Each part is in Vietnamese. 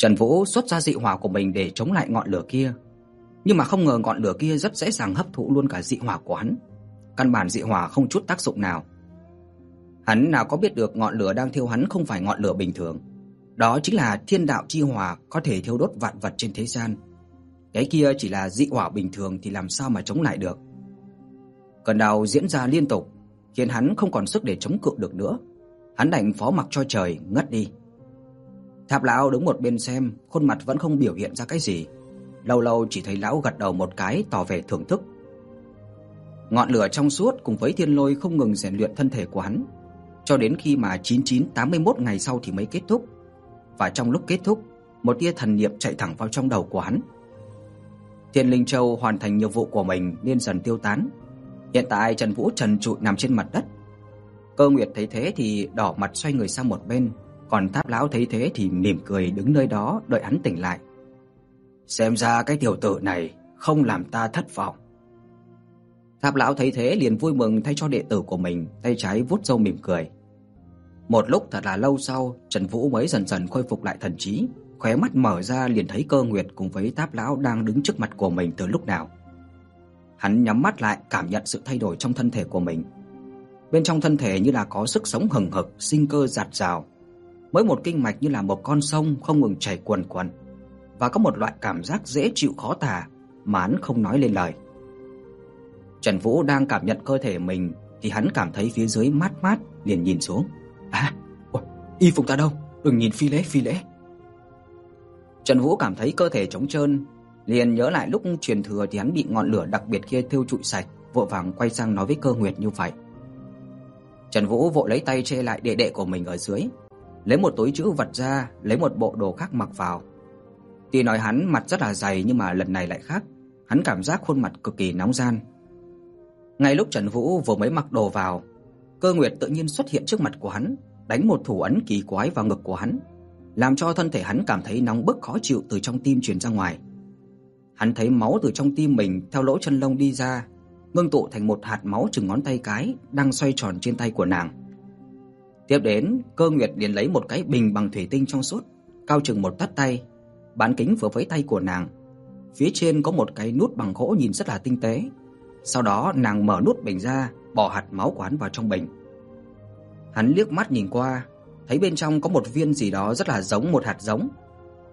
Trần Vũ xuất ra dị hỏa của mình để chống lại ngọn lửa kia, nhưng mà không ngờ ngọn lửa kia rất dễ dàng hấp thụ luôn cả dị hỏa của hắn. Căn bản dị hỏa không chút tác dụng nào. Hắn nào có biết được ngọn lửa đang thiêu hắn không phải ngọn lửa bình thường, đó chính là thiên đạo chi hỏa có thể thiêu đốt vạn vật trên thế gian. Cái kia chỉ là dị hỏa bình thường thì làm sao mà chống lại được. Cơn đau diễn ra liên tục, khiến hắn không còn sức để chống cự được nữa. Hắn đành phó mặc cho trời ngất đi. Tháp lão đứng một bên xem, khuôn mặt vẫn không biểu hiện ra cái gì. Lâu lâu chỉ thấy lão gật đầu một cái tỏ vẻ thưởng thức. Ngọn lửa trong suốt cùng với thiên lôi không ngừng rèn luyện thân thể của hắn, cho đến khi mà 9981 ngày sau thì mới kết thúc. Và trong lúc kết thúc, một tia thần niệm chạy thẳng vào trong đầu của hắn. Thiên Linh Châu hoàn thành nhiệm vụ của mình nên dần tiêu tán. Hiện tại Trần Vũ trần trụi nằm trên mặt đất. Cơ Nguyệt thấy thế thì đỏ mặt xoay người sang một bên, còn Tháp lão thấy thế thì mỉm cười đứng nơi đó đợi hắn tỉnh lại. Xem ra cái tiểu tử này không làm ta thất vọng. Tháp lão thấy thế liền vui mừng thay cho đệ tử của mình, tay trái vuốt râu mỉm cười. Một lúc thật là lâu sau, Trần Vũ mới dần dần khôi phục lại thần trí, khóe mắt mở ra liền thấy Cơ Nguyệt cùng với tháp lão đang đứng trước mặt của mình từ lúc nào. Hắn nhắm mắt lại cảm nhận sự thay đổi trong thân thể của mình. Bên trong thân thể như là có sức sống hừng hực, sinh cơ dạt dào. Mỗi một kinh mạch như là một con sông không ngừng chảy cuồn cuộn và có một loại cảm giác dễ chịu khó tả mà hắn không nói lên lời. Trần Vũ đang cảm nhận cơ thể mình thì hắn cảm thấy phía dưới mát mát liền nhìn xuống. À, ôi, y phục ta đâu? Đừng nhìn phi lễ phi lễ. Trần Vũ cảm thấy cơ thể trống trơn, liền nhớ lại lúc truyền thừa thì hắn bị ngọn lửa đặc biệt kia thiêu trụi sạch, vội vàng quay sang nói với Cơ Nguyệt như vậy. Trần Vũ vội lấy tay che lại đệ đệ của mình ở dưới, lấy một túi trữ vật ra, lấy một bộ đồ khác mặc vào. Tuy nói hắn mặt rất là dày nhưng mà lần này lại khác, hắn cảm giác khuôn mặt cực kỳ nóng ran. Ngay lúc Trần Vũ vừa mới mặc đồ vào, Cơ Nguyệt tự nhiên xuất hiện trước mặt của hắn, đánh một thủ ấn kỳ quái vào ngực của hắn, làm cho thân thể hắn cảm thấy nóng bức khó chịu từ trong tim truyền ra ngoài. Hắn thấy máu từ trong tim mình theo lỗ chân lông đi ra, ngưng tụ thành một hạt máu chừng ngón tay cái đang xoay tròn trên tay của nàng. Tiếp đến, Cơ Nguyệt liền lấy một cái bình bằng thủy tinh trong suốt, cao chừng một tấc tay, bán kính vừa với tay của nàng. Phía trên có một cái nút bằng gỗ nhìn rất là tinh tế. Sau đó nàng mở nút bình ra, bỏ hạt máu quán vào trong bình. Hắn liếc mắt nhìn qua, thấy bên trong có một viên gì đó rất là giống một hạt giống.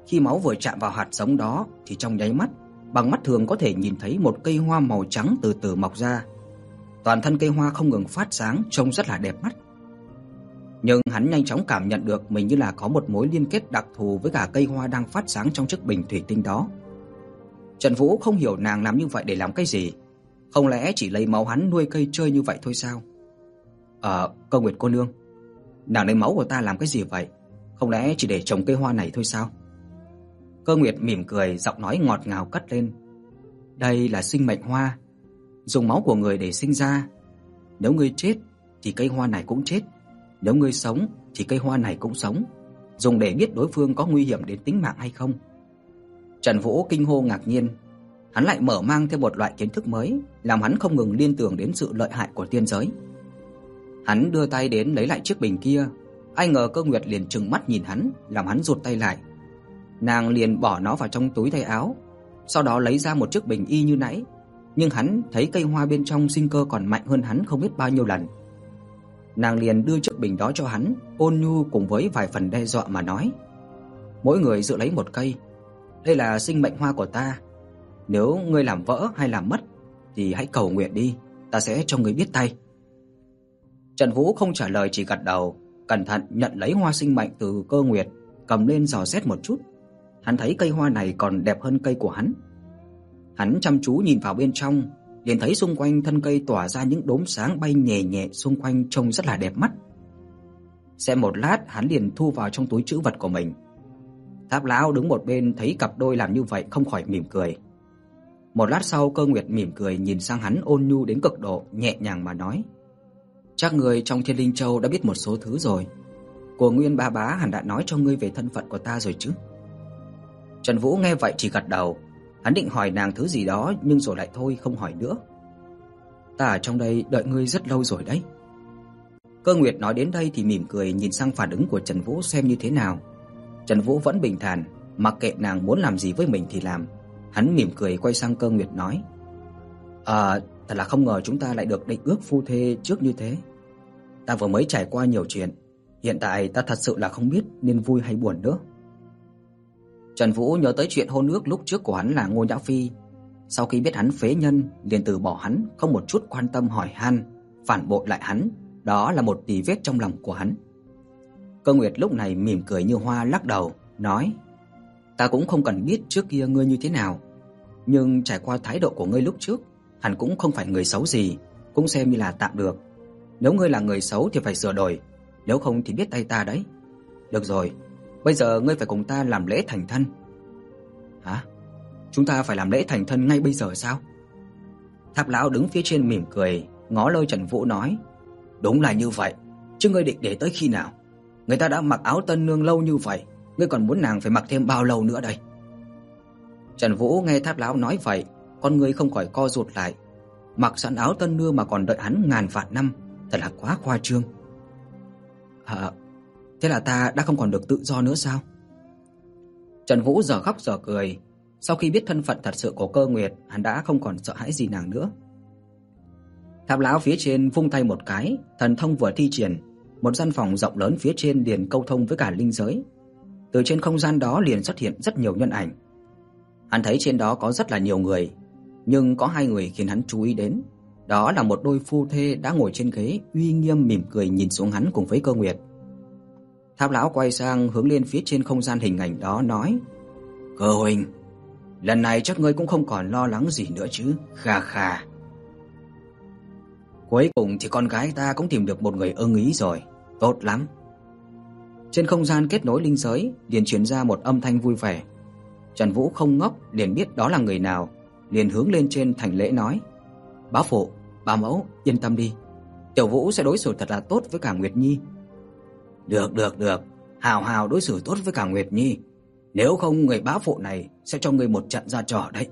Khi máu vừa chạm vào hạt giống đó thì trong nháy mắt, bằng mắt thường có thể nhìn thấy một cây hoa màu trắng từ từ mọc ra. Toàn thân cây hoa không ngừng phát sáng, trông rất là đẹp mắt. Nhưng hắn nhanh chóng cảm nhận được mình như là có một mối liên kết đặc thù với cả cây hoa đang phát sáng trong chiếc bình thủy tinh đó. Trần Vũ không hiểu nàng làm như vậy để làm cái gì, không lẽ chỉ lấy máu hắn nuôi cây chơi như vậy thôi sao? Ờ, Cơ Nguyệt cô nương, nàng lấy máu của ta làm cái gì vậy? Không lẽ chỉ để trồng cây hoa này thôi sao? Cơ Nguyệt mỉm cười, giọng nói ngọt ngào cất lên. Đây là sinh mệnh hoa, dùng máu của người để sinh ra. Nếu ngươi chết thì cây hoa này cũng chết, nếu ngươi sống thì cây hoa này cũng sống, dùng để biết đối phương có nguy hiểm đến tính mạng hay không. Trần Vũ kinh hô ngạc nhiên, hắn lại mở mang thêm một loại kiến thức mới, làm hắn không ngừng liên tưởng đến sự lợi hại của tiên giới. Hắn đưa tay đến lấy lại chiếc bình kia, ai ngờ Cơ Nguyệt liền trừng mắt nhìn hắn, làm hắn rụt tay lại. Nàng liền bỏ nó vào trong túi tay áo, sau đó lấy ra một chiếc bình y như nãy, nhưng hắn thấy cây hoa bên trong sinh cơ còn mạnh hơn hắn không biết bao nhiêu lần. Nàng liền đưa chiếc bình đó cho hắn, ôn nhu cùng với vài phần đe dọa mà nói: "Mỗi người giữ lấy một cây, đây là sinh mệnh hoa của ta, nếu ngươi làm vỡ hay làm mất thì hãy cầu nguyện đi, ta sẽ cho ngươi biết tay." Trần Vũ không trả lời chỉ gật đầu, cẩn thận nhận lấy hoa sinh mệnh từ Cơ Nguyệt, cầm lên dò xét một chút. Hắn thấy cây hoa này còn đẹp hơn cây của hắn. Hắn chăm chú nhìn vào bên trong, liền thấy xung quanh thân cây tỏa ra những đốm sáng bay nhẹ nhẹ xung quanh trông rất là đẹp mắt. Xem một lát, hắn liền thu vào trong túi trữ vật của mình. Tháp lão đứng một bên thấy cặp đôi làm như vậy không khỏi mỉm cười. Một lát sau, Cơ Nguyệt mỉm cười nhìn sang hắn ôn nhu đến cực độ, nhẹ nhàng mà nói: Chắc người trong Thiên Linh Châu đã biết một số thứ rồi. Của Nguyên ba bá hẳn đã nói cho ngươi về thân phận của ta rồi chứ? Trần Vũ nghe vậy chỉ gật đầu, hắn định hỏi nàng thứ gì đó nhưng rồi lại thôi không hỏi nữa. Ta ở trong đây đợi ngươi rất lâu rồi đấy. Cơ Nguyệt nói đến đây thì mỉm cười nhìn sang phản ứng của Trần Vũ xem như thế nào. Trần Vũ vẫn bình thản, Mặc kệ nàng muốn làm gì với mình thì làm. Hắn mỉm cười quay sang Cơ Nguyệt nói: "À, thật là không ngờ chúng ta lại được định ước phu thê trước như thế. Ta vừa mới trải qua nhiều chuyện, hiện tại ta thật sự là không biết nên vui hay buồn nữa." Trần Vũ nhớ tới chuyện hôn ước lúc trước của hắn là Ngô Nhã Phi, sau khi biết hắn phế nhân, liền từ bỏ hắn, không một chút quan tâm hỏi han, phản bội lại hắn, đó là một tì vết trong lòng của hắn. Cơ Nguyệt lúc này mỉm cười như hoa lắc đầu, nói: "Ta cũng không cần biết trước kia ngươi như thế nào, nhưng trải qua thái độ của ngươi lúc trước, hẳn cũng không phải người xấu gì, cũng xem như là tạm được. Nếu ngươi là người xấu thì phải sửa đổi, nếu không thì biết tay ta đấy. Được rồi, bây giờ ngươi phải cùng ta làm lễ thành thân." "Hả? Chúng ta phải làm lễ thành thân ngay bây giờ sao?" Tháp lão đứng phía trên mỉm cười, ngó lôi Trần Vũ nói: "Đúng là như vậy, chứ ngươi định để tới khi nào? Người ta đã mặc áo tân nương lâu như vậy, ngươi còn muốn nàng phải mặc thêm bao lâu nữa đây?" Trần Vũ nghe Tháp lão nói vậy, con ngươi không khỏi co rụt lại. Mặc sẵn áo tân nương mà còn đợi hắn ngàn vạn năm, thật là quá khoa trương. "À, thế là ta đã không còn được tự do nữa sao?" Trần Vũ giờ khóc giờ cười, sau khi biết thân phận thật sự của Cơ Nguyệt, hắn đã không còn sợ hãi gì nàng nữa. Tháp lão phía trên vung tay một cái, thần thông vừa thi triển, một gian phòng rộng lớn phía trên liền câu thông với cả linh giới. Từ trên không gian đó liền xuất hiện rất nhiều nhân ảnh. Hắn thấy trên đó có rất là nhiều người, nhưng có hai người khiến hắn chú ý đến, đó là một đôi phu thê đã ngồi trên ghế, uy nghiêm mỉm cười nhìn xuống hắn cùng với Cơ Nguyệt. Tháp lão quay sang hướng lên phía trên không gian hình ảnh đó nói: "Cơ huynh, lần này chắc ngươi cũng không còn lo lắng gì nữa chứ?" Kha kha. Cuối cùng thì con gái ta cũng tìm được một người ưng ý rồi, tốt lắm. Trên không gian kết nối linh giới, liền truyền ra một âm thanh vui vẻ. Trần Vũ không ngốc, liền biết đó là người nào, liền hướng lên trên thành lễ nói: "Bá phụ, bá mẫu, yên tâm đi, Tiểu Vũ sẽ đối xử thật là tốt với cả Nguyệt Nhi." "Được được được, hào hào đối xử tốt với cả Nguyệt Nhi, nếu không người bá phụ này sẽ cho ngươi một trận ra trò đấy."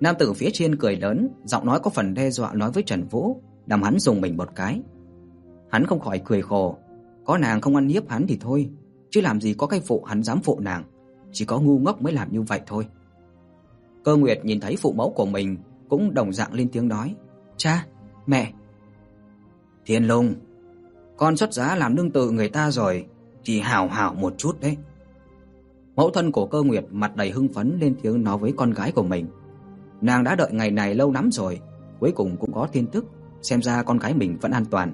Nam tử phía trên cười lớn, giọng nói có phần đe dọa nói với Trần Vũ, làm hắn dùng mình một cái. Hắn không khỏi cười khổ, có nàng không ăn hiếp hắn thì thôi, chứ làm gì có cái phụ hắn dám phụ nàng, chỉ có ngu ngốc mới làm như vậy thôi. Cơ Nguyệt nhìn thấy phụ mẫu của mình cũng đồng dạng lên tiếng nói: "Cha, mẹ." Thiên Long, con xuất giá làm nương tự người ta rồi, thì hảo hảo một chút đấy. Mẫu thân của Cơ Nguyệt mặt đầy hưng phấn lên tiếng nói với con gái của mình. Nàng đã đợi ngày này lâu lắm rồi, cuối cùng cũng có tin tức, xem ra con gái mình vẫn an toàn.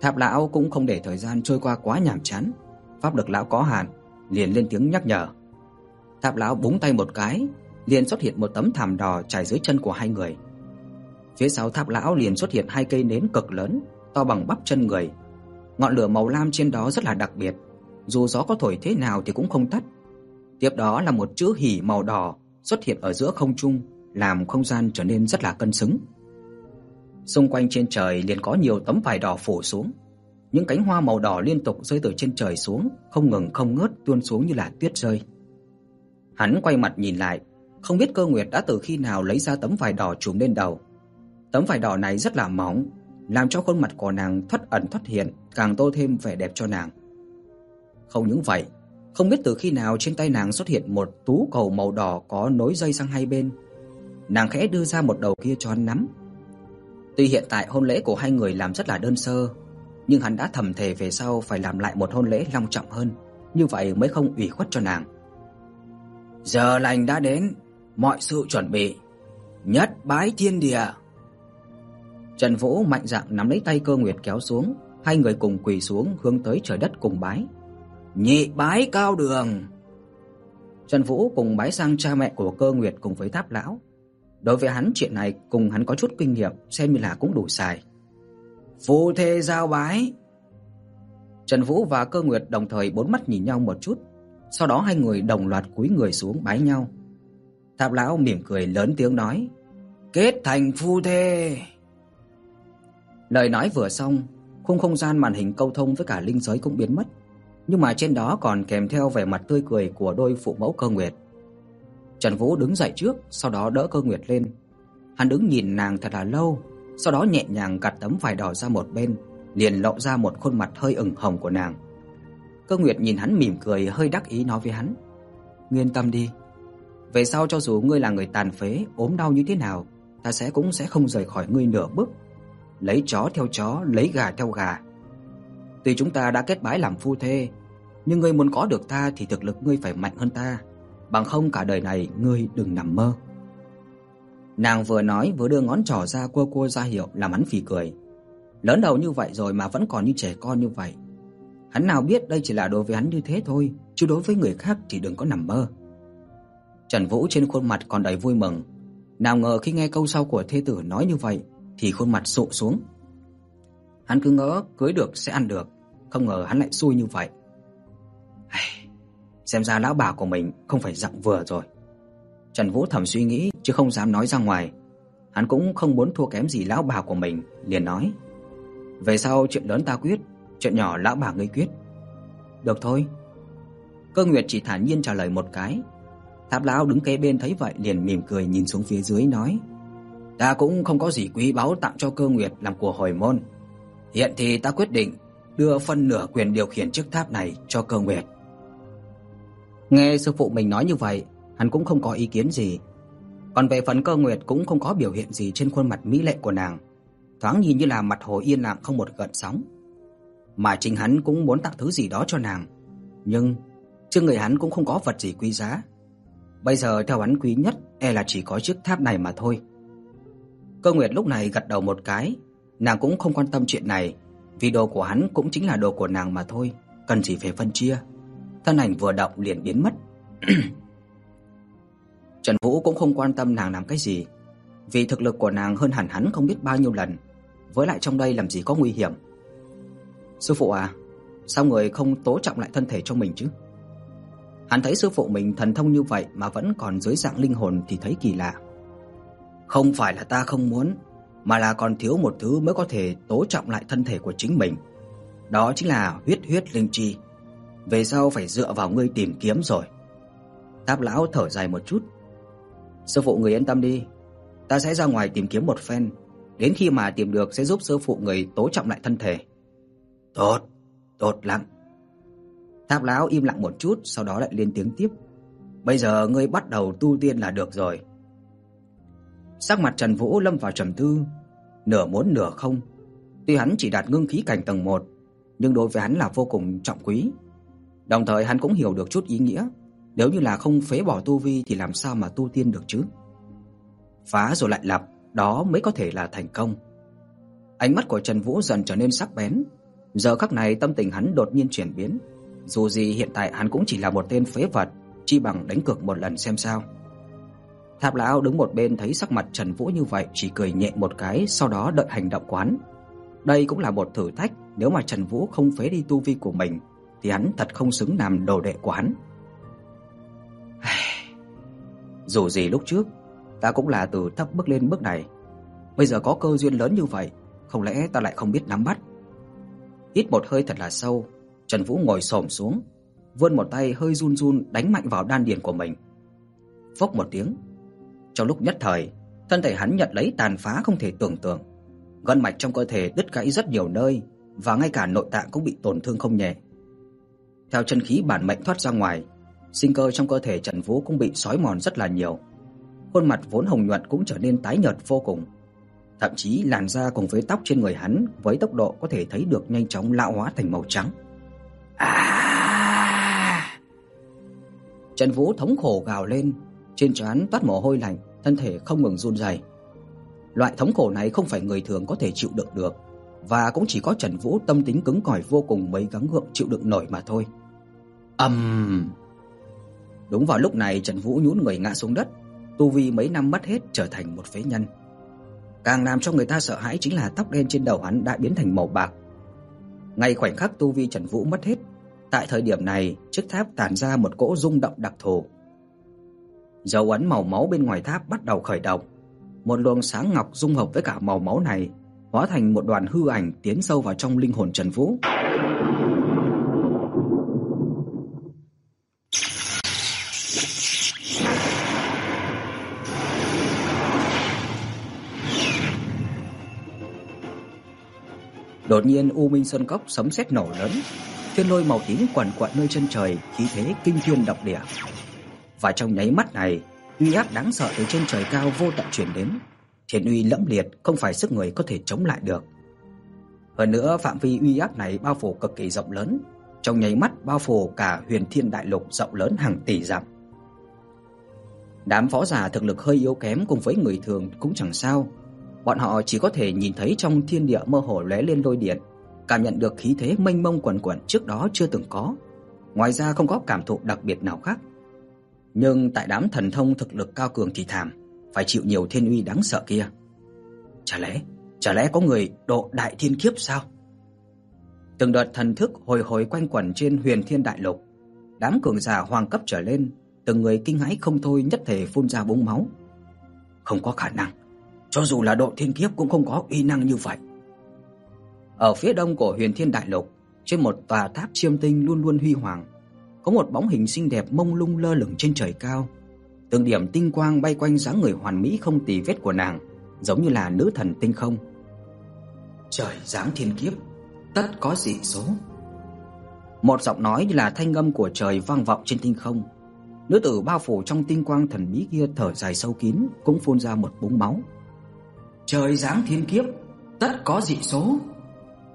Tháp lão cũng không để thời gian trôi qua quá nhàm chán, pháp lực lão có hạn, liền lên tiếng nhắc nhở. Tháp lão búng tay một cái, liền xuất hiện một tấm thảm đỏ trải dưới chân của hai người. Phía sau tháp lão liền xuất hiện hai cây nến cực lớn, to bằng bắp chân người. Ngọn lửa màu lam trên đó rất là đặc biệt, dù gió có thổi thế nào thì cũng không tắt. Tiếp đó là một chữ hỉ màu đỏ xuất hiện ở giữa không trung, làm không gian trở nên rất là cân xứng. Xung quanh trên trời liền có nhiều tấm vải đỏ phủ xuống, những cánh hoa màu đỏ liên tục rơi từ trên trời xuống, không ngừng không ngớt tuôn xuống như là tuyết rơi. Hắn quay mặt nhìn lại, không biết Cơ Nguyệt đã từ khi nào lấy ra tấm vải đỏ trùm lên đầu. Tấm vải đỏ này rất là mỏng, làm cho khuôn mặt của nàng thoát ẩn thoát hiện, càng tô thêm vẻ đẹp cho nàng. Không những vậy, không biết từ khi nào trên tay nàng xuất hiện một tú cầu màu đỏ có nối dây sang hai bên. Nàng khẽ đưa ra một đầu kia cho hắn nắm. Tuy hiện tại hôn lễ của hai người làm rất là đơn sơ, nhưng hắn đã thầm thề về sau phải làm lại một hôn lễ long trọng hơn, như vậy mới không ủy khuất cho nàng. Giờ lành đã đến, mọi sự chuẩn bị, nhất bái thiên địa. Trần Vũ mạnh dạn nắm lấy tay Cơ Nguyệt kéo xuống, hai người cùng quỳ xuống hướng tới trời đất cùng bái. Nhị bái cao đường. Trần Vũ cùng bái sang cha mẹ của Cơ Nguyệt cùng với Tháp lão. Đối với hắn chuyện này cùng hắn có chút kinh nghiệm, xem như là cũng đủ xài. Phu thê giao bái. Trần Vũ và Cơ Nguyệt đồng thời bốn mắt nhìn nhau một chút, sau đó hai người đồng loạt cúi người xuống bái nhau. Tháp lão mỉm cười lớn tiếng nói: "Kết thành phu thê." Lời nói vừa xong, khung không gian màn hình câu thông với cả linh giới cũng biến mất nhưng mà trên đó còn kèm theo vẻ mặt tươi cười của đôi phụ mẫu Cơ Nguyệt. Trần Vũ đứng dậy trước, sau đó đỡ Cơ Nguyệt lên. Hắn đứng nhìn nàng thật là lâu, sau đó nhẹ nhàng gạt tấm vải đỏ ra một bên, liền lộ ra một khuôn mặt hơi ửng hồng của nàng. Cơ Nguyệt nhìn hắn mỉm cười hơi đắc ý nói với hắn: "Yên tâm đi, về sau cho dù ngươi là người tàn phế, ốm đau như thế nào, ta sẽ cũng sẽ không rời khỏi ngươi nửa bước. Lấy chó theo chó, lấy gà theo gà. Tuy chúng ta đã kết bái làm phu thê, nhưng ngươi muốn có được ta thì thực lực ngươi phải mạnh hơn ta, bằng không cả đời này ngươi đừng nằm mơ." Nàng vừa nói vừa đưa ngón trỏ ra cua cua ra hiệu làm hắn phì cười. Lớn đầu như vậy rồi mà vẫn còn như trẻ con như vậy. Hắn nào biết đây chỉ là đối với hắn như thế thôi, chứ đối với người khác thì đừng có nằm mơ. Trần Vũ trên khuôn mặt còn đầy vui mừng, nào ngờ khi nghe câu sau của thê tử nói như vậy thì khuôn mặt sụ xuống. Hắn cứ ngỡ cưới được sẽ ăn được, không ngờ hắn lại xui như vậy. Xem ra lão bà của mình không phải dạng vừa rồi. Trần Vũ thầm suy nghĩ chứ không dám nói ra ngoài. Hắn cũng không muốn thua kém gì lão bà của mình, liền nói: "Về sau chuyện lớn ta quyết, chuyện nhỏ lão bà ngươi quyết." "Được thôi." Cơ Nguyệt chỉ thản nhiên trả lời một cái. Tháp lão đứng kế bên thấy vậy liền mỉm cười nhìn xuống phía dưới nói: "Ta cũng không có gì quý báu tặng cho Cơ Nguyệt làm của hồi môn. Hiện thì ta quyết định đưa phân nửa quyền điều khiển chiếc tháp này cho Cơ Nguyệt." Nghe sư phụ mình nói như vậy, hắn cũng không có ý kiến gì. Còn về phần Cơ Nguyệt cũng không có biểu hiện gì trên khuôn mặt mỹ lệ của nàng, thoáng nhìn như là mặt hồ yên lặng không một gợn sóng. Mà chính hắn cũng muốn tặng thứ gì đó cho nàng, nhưng trên người hắn cũng không có vật gì quý giá. Bây giờ theo hắn quý nhất e là chỉ có chiếc tháp này mà thôi. Cơ Nguyệt lúc này gật đầu một cái, nàng cũng không quan tâm chuyện này, vì đồ của hắn cũng chính là đồ của nàng mà thôi, cần gì phải phân chia. Thân ảnh vừa động liền biến mất. Trần Vũ cũng không quan tâm nàng làm cái gì, vì thực lực của nàng hơn hẳn hắn không biết bao nhiêu lần, với lại trong đây làm gì có nguy hiểm. Sư phụ à, sao người không tố trọng lại thân thể cho mình chứ? Hắn thấy sư phụ mình thần thông như vậy mà vẫn còn dưới dạng linh hồn thì thấy kỳ lạ. Không phải là ta không muốn, mà là còn thiếu một thứ mới có thể tố trọng lại thân thể của chính mình. Đó chính là huyết huyết linh chi. Về sau phải dựa vào ngươi tìm kiếm rồi. Táp lão thở dài một chút, Sư phụ người yên tâm đi, ta sẽ ra ngoài tìm kiếm một phen, đến khi mà tìm được sẽ giúp sư phụ người tố trọng lại thân thể. Tốt, tốt lắm. Tháp lão im lặng một chút, sau đó lại lên tiếng tiếp. Bây giờ ngươi bắt đầu tu tiên là được rồi. Sắc mặt Trần Vũ lâm vào trầm tư, nửa muốn nửa không. Tuy hắn chỉ đạt ngưng khí cảnh tầng 1, nhưng đối với hắn là vô cùng trọng quý. Đồng thời hắn cũng hiểu được chút ý nghĩa nếu như là không phế bỏ tu vi thì làm sao mà tu tiên được chứ? Phá rồi lại lập, đó mới có thể là thành công. Ánh mắt của Trần Vũ dần trở nên sắc bén, giờ khắc này tâm tình hắn đột nhiên chuyển biến, dù gì hiện tại hắn cũng chỉ là một tên phế vật, chi bằng đánh cược một lần xem sao. Tháp lão đứng một bên thấy sắc mặt Trần Vũ như vậy chỉ cười nhẹ một cái, sau đó đợi hành động quán. Đây cũng là một thử thách, nếu mà Trần Vũ không phế đi tu vi của mình thì hắn thật không xứng làm đồ đệ của hắn. Dù gì lúc trước ta cũng là từ thấp bước lên bước này, bây giờ có cơ duyên lớn như vậy, không lẽ ta lại không biết nắm bắt. Hít một hơi thật là sâu, Trần Vũ ngồi xổm xuống, vươn một tay hơi run run đánh mạnh vào đan điền của mình. Phốc một tiếng. Trong lúc nhất thời, thân thể hắn nhận lấy tàn phá không thể tưởng tượng. Gân mạch trong cơ thể đứt gãy rất nhiều nơi và ngay cả nội tạng cũng bị tổn thương không nhẹ. Theo chân khí bản mệnh thoát ra ngoài, sinh cơ trong cơ thể Trần Vũ cũng bị sói mòn rất là nhiều. Khuôn mặt vốn hồng nhuận cũng trở nên tái nhợt vô cùng. Thậm chí làn da cùng với tóc trên người hắn với tốc độ có thể thấy được nhanh chóng lão hóa thành màu trắng. À! Trần Vũ thống khổ gào lên, trên trán toát mồ hôi lạnh, thân thể không ngừng run rẩy. Loại thống khổ này không phải người thường có thể chịu đựng được, và cũng chỉ có Trần Vũ tâm tính cứng cỏi vô cùng mới gắng gượng chịu đựng nổi mà thôi. Ầm! Um... Đúng vào lúc này Trần Vũ nhún người ngã xuống đất, tu vi mấy năm mất hết trở thành một phế nhân. Càng làm cho người ta sợ hãi chính là tóc đen trên đầu hắn đã biến thành màu bạc. Ngay khoảnh khắc tu vi Trần Vũ mất hết, tại thời điểm này, chiếc tháp tản ra một cỗ rung động đặc thù. Dấu ấn màu máu bên ngoài tháp bắt đầu khởi động. Một luồng sáng ngọc dung hợp với cả màu máu này, hóa thành một đoàn hư ảnh tiến sâu vào trong linh hồn Trần Vũ. Đột nhiên U Minh Sơn Cốc sấm sét nổ lớn, thiên lôi màu tím quằn quại nơi chân trời, khí thế kinh thiên động địa. Và trong nháy mắt này, uy áp đáng sợ từ trên trời cao vô tận truyền đến, thiên uy lẫm liệt không phải sức người có thể chống lại được. Hơn nữa, phạm vi uy áp này bao phủ cực kỳ rộng lớn, trong nháy mắt bao phủ cả Huyền Thiên Đại Lục rộng lớn hàng tỷ dặm. Đám võ giả thực lực hơi yếu kém cùng với người thường cũng chẳng sao, bọn họ chỉ có thể nhìn thấy trong thiên địa mơ hồ lóe lên lôi điện, cảm nhận được khí thế mênh mông quần quần trước đó chưa từng có. Ngoài ra không có cảm thụ đặc biệt nào khác. Nhưng tại đám thần thông thực lực cao cường thì thảm, phải chịu nhiều thiên uy đáng sợ kia. Chả lẽ, chả lẽ có người độ đại thiên kiếp sao? Từng đợt thần thức hồi hồi quanh quẩn trên Huyền Thiên Đại Lục, đám cường giả hoàng cấp trở lên, từng người kinh hãi không thôi nhất thể phun ra búng máu. Không có khả năng, cho dù là độ thiên kiếp cũng không có uy năng như vậy. Ở phía đông của Huyền Thiên Đại Lục, trên một tòa tháp chiêm tinh luôn luôn huy hoàng, có một bóng hình xinh đẹp mông lung lơ lửng trên trời cao. Từng điểm tinh quang bay quanh dáng người hoàn mỹ không tì vết của nàng, giống như là nữ thần tinh không. Trời giáng thiên kiếp, tất có dị số. Một giọng nói như là thanh âm của trời vang vọng trên tinh không. Nữ tử bao phủ trong tinh quang thần bí kia thở dài sâu kín, cũng phun ra một búng máu. Trời giáng thiên kiếp, tất có dị số.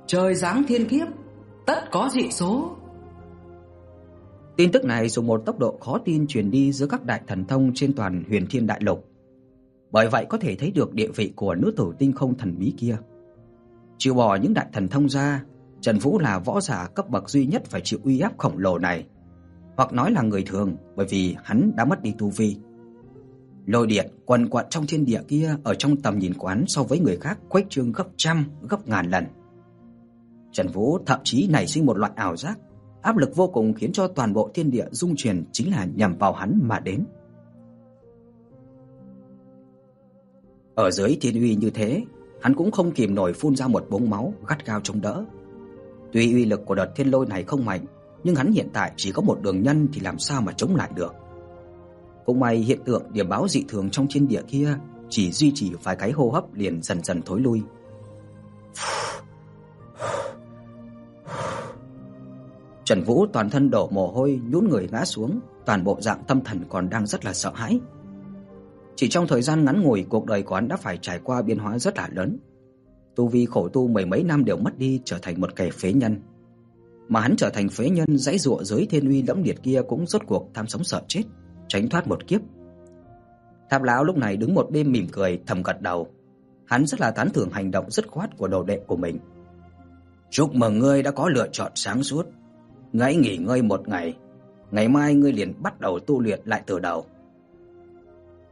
Trời giáng thiên kiếp, tất có dị số. Tin tức này dùng một tốc độ khó tin truyền đi giữa các đại thần thông trên toàn Huyền Thiên Đại Lục. Bởi vậy có thể thấy được địa vị của nữ tử tinh không thần bí kia. Trừ bỏ những đại thần thông ra, Trần Vũ là võ giả cấp bậc duy nhất phải chịu uy áp khổng lồ này, hoặc nói là người thường, bởi vì hắn đã mất đi tu vi. Lôi điện quần quật trong thiên địa kia ở trong tầm nhìn của hắn so với người khác quét trương gấp trăm, gấp ngàn lần. Trần Vũ thậm chí nảy sinh một loại ảo giác, áp lực vô cùng khiến cho toàn bộ thiên địa rung chuyển chính là nhằm vào hắn mà đến. Ở dưới thiên uy như thế, hắn cũng không kìm nổi phun ra một búng máu gắt gao chống đỡ. Tuy uy lực của đợt thiên lôi này không mạnh, nhưng hắn hiện tại chỉ có một đường nhân thì làm sao mà chống lại được. Cũng may hiện tượng điểm báo dị thường trong thiên địa kia chỉ duy trì vài cái hô hấp liền dần dần thối lui. Trần Vũ toàn thân đổ mồ hôi, nhũn người ngã xuống, toàn bộ dạng tâm thần còn đang rất là sợ hãi. Chỉ trong thời gian ngắn ngủi, cuộc đời của hắn đã phải trải qua biến hóa rất là lớn. Tu vi khổ tu mười mấy năm đều mất đi, trở thành một kẻ phế nhân. Mà hắn trở thành phế nhân, dãy dụa dưới thiên uy lẫm liệt kia cũng rốt cuộc tham sống sợ chết, tránh thoát một kiếp. Tháp lão lúc này đứng một bên mỉm cười, thầm gật đầu. Hắn rất là tán thưởng hành động dứt khoát của đồ đệ của mình. Chúc mừng ngươi đã có lựa chọn sáng suốt. Ngay nghỉ ngơi một ngày, ngày mai ngươi liền bắt đầu tu luyện lại từ đầu.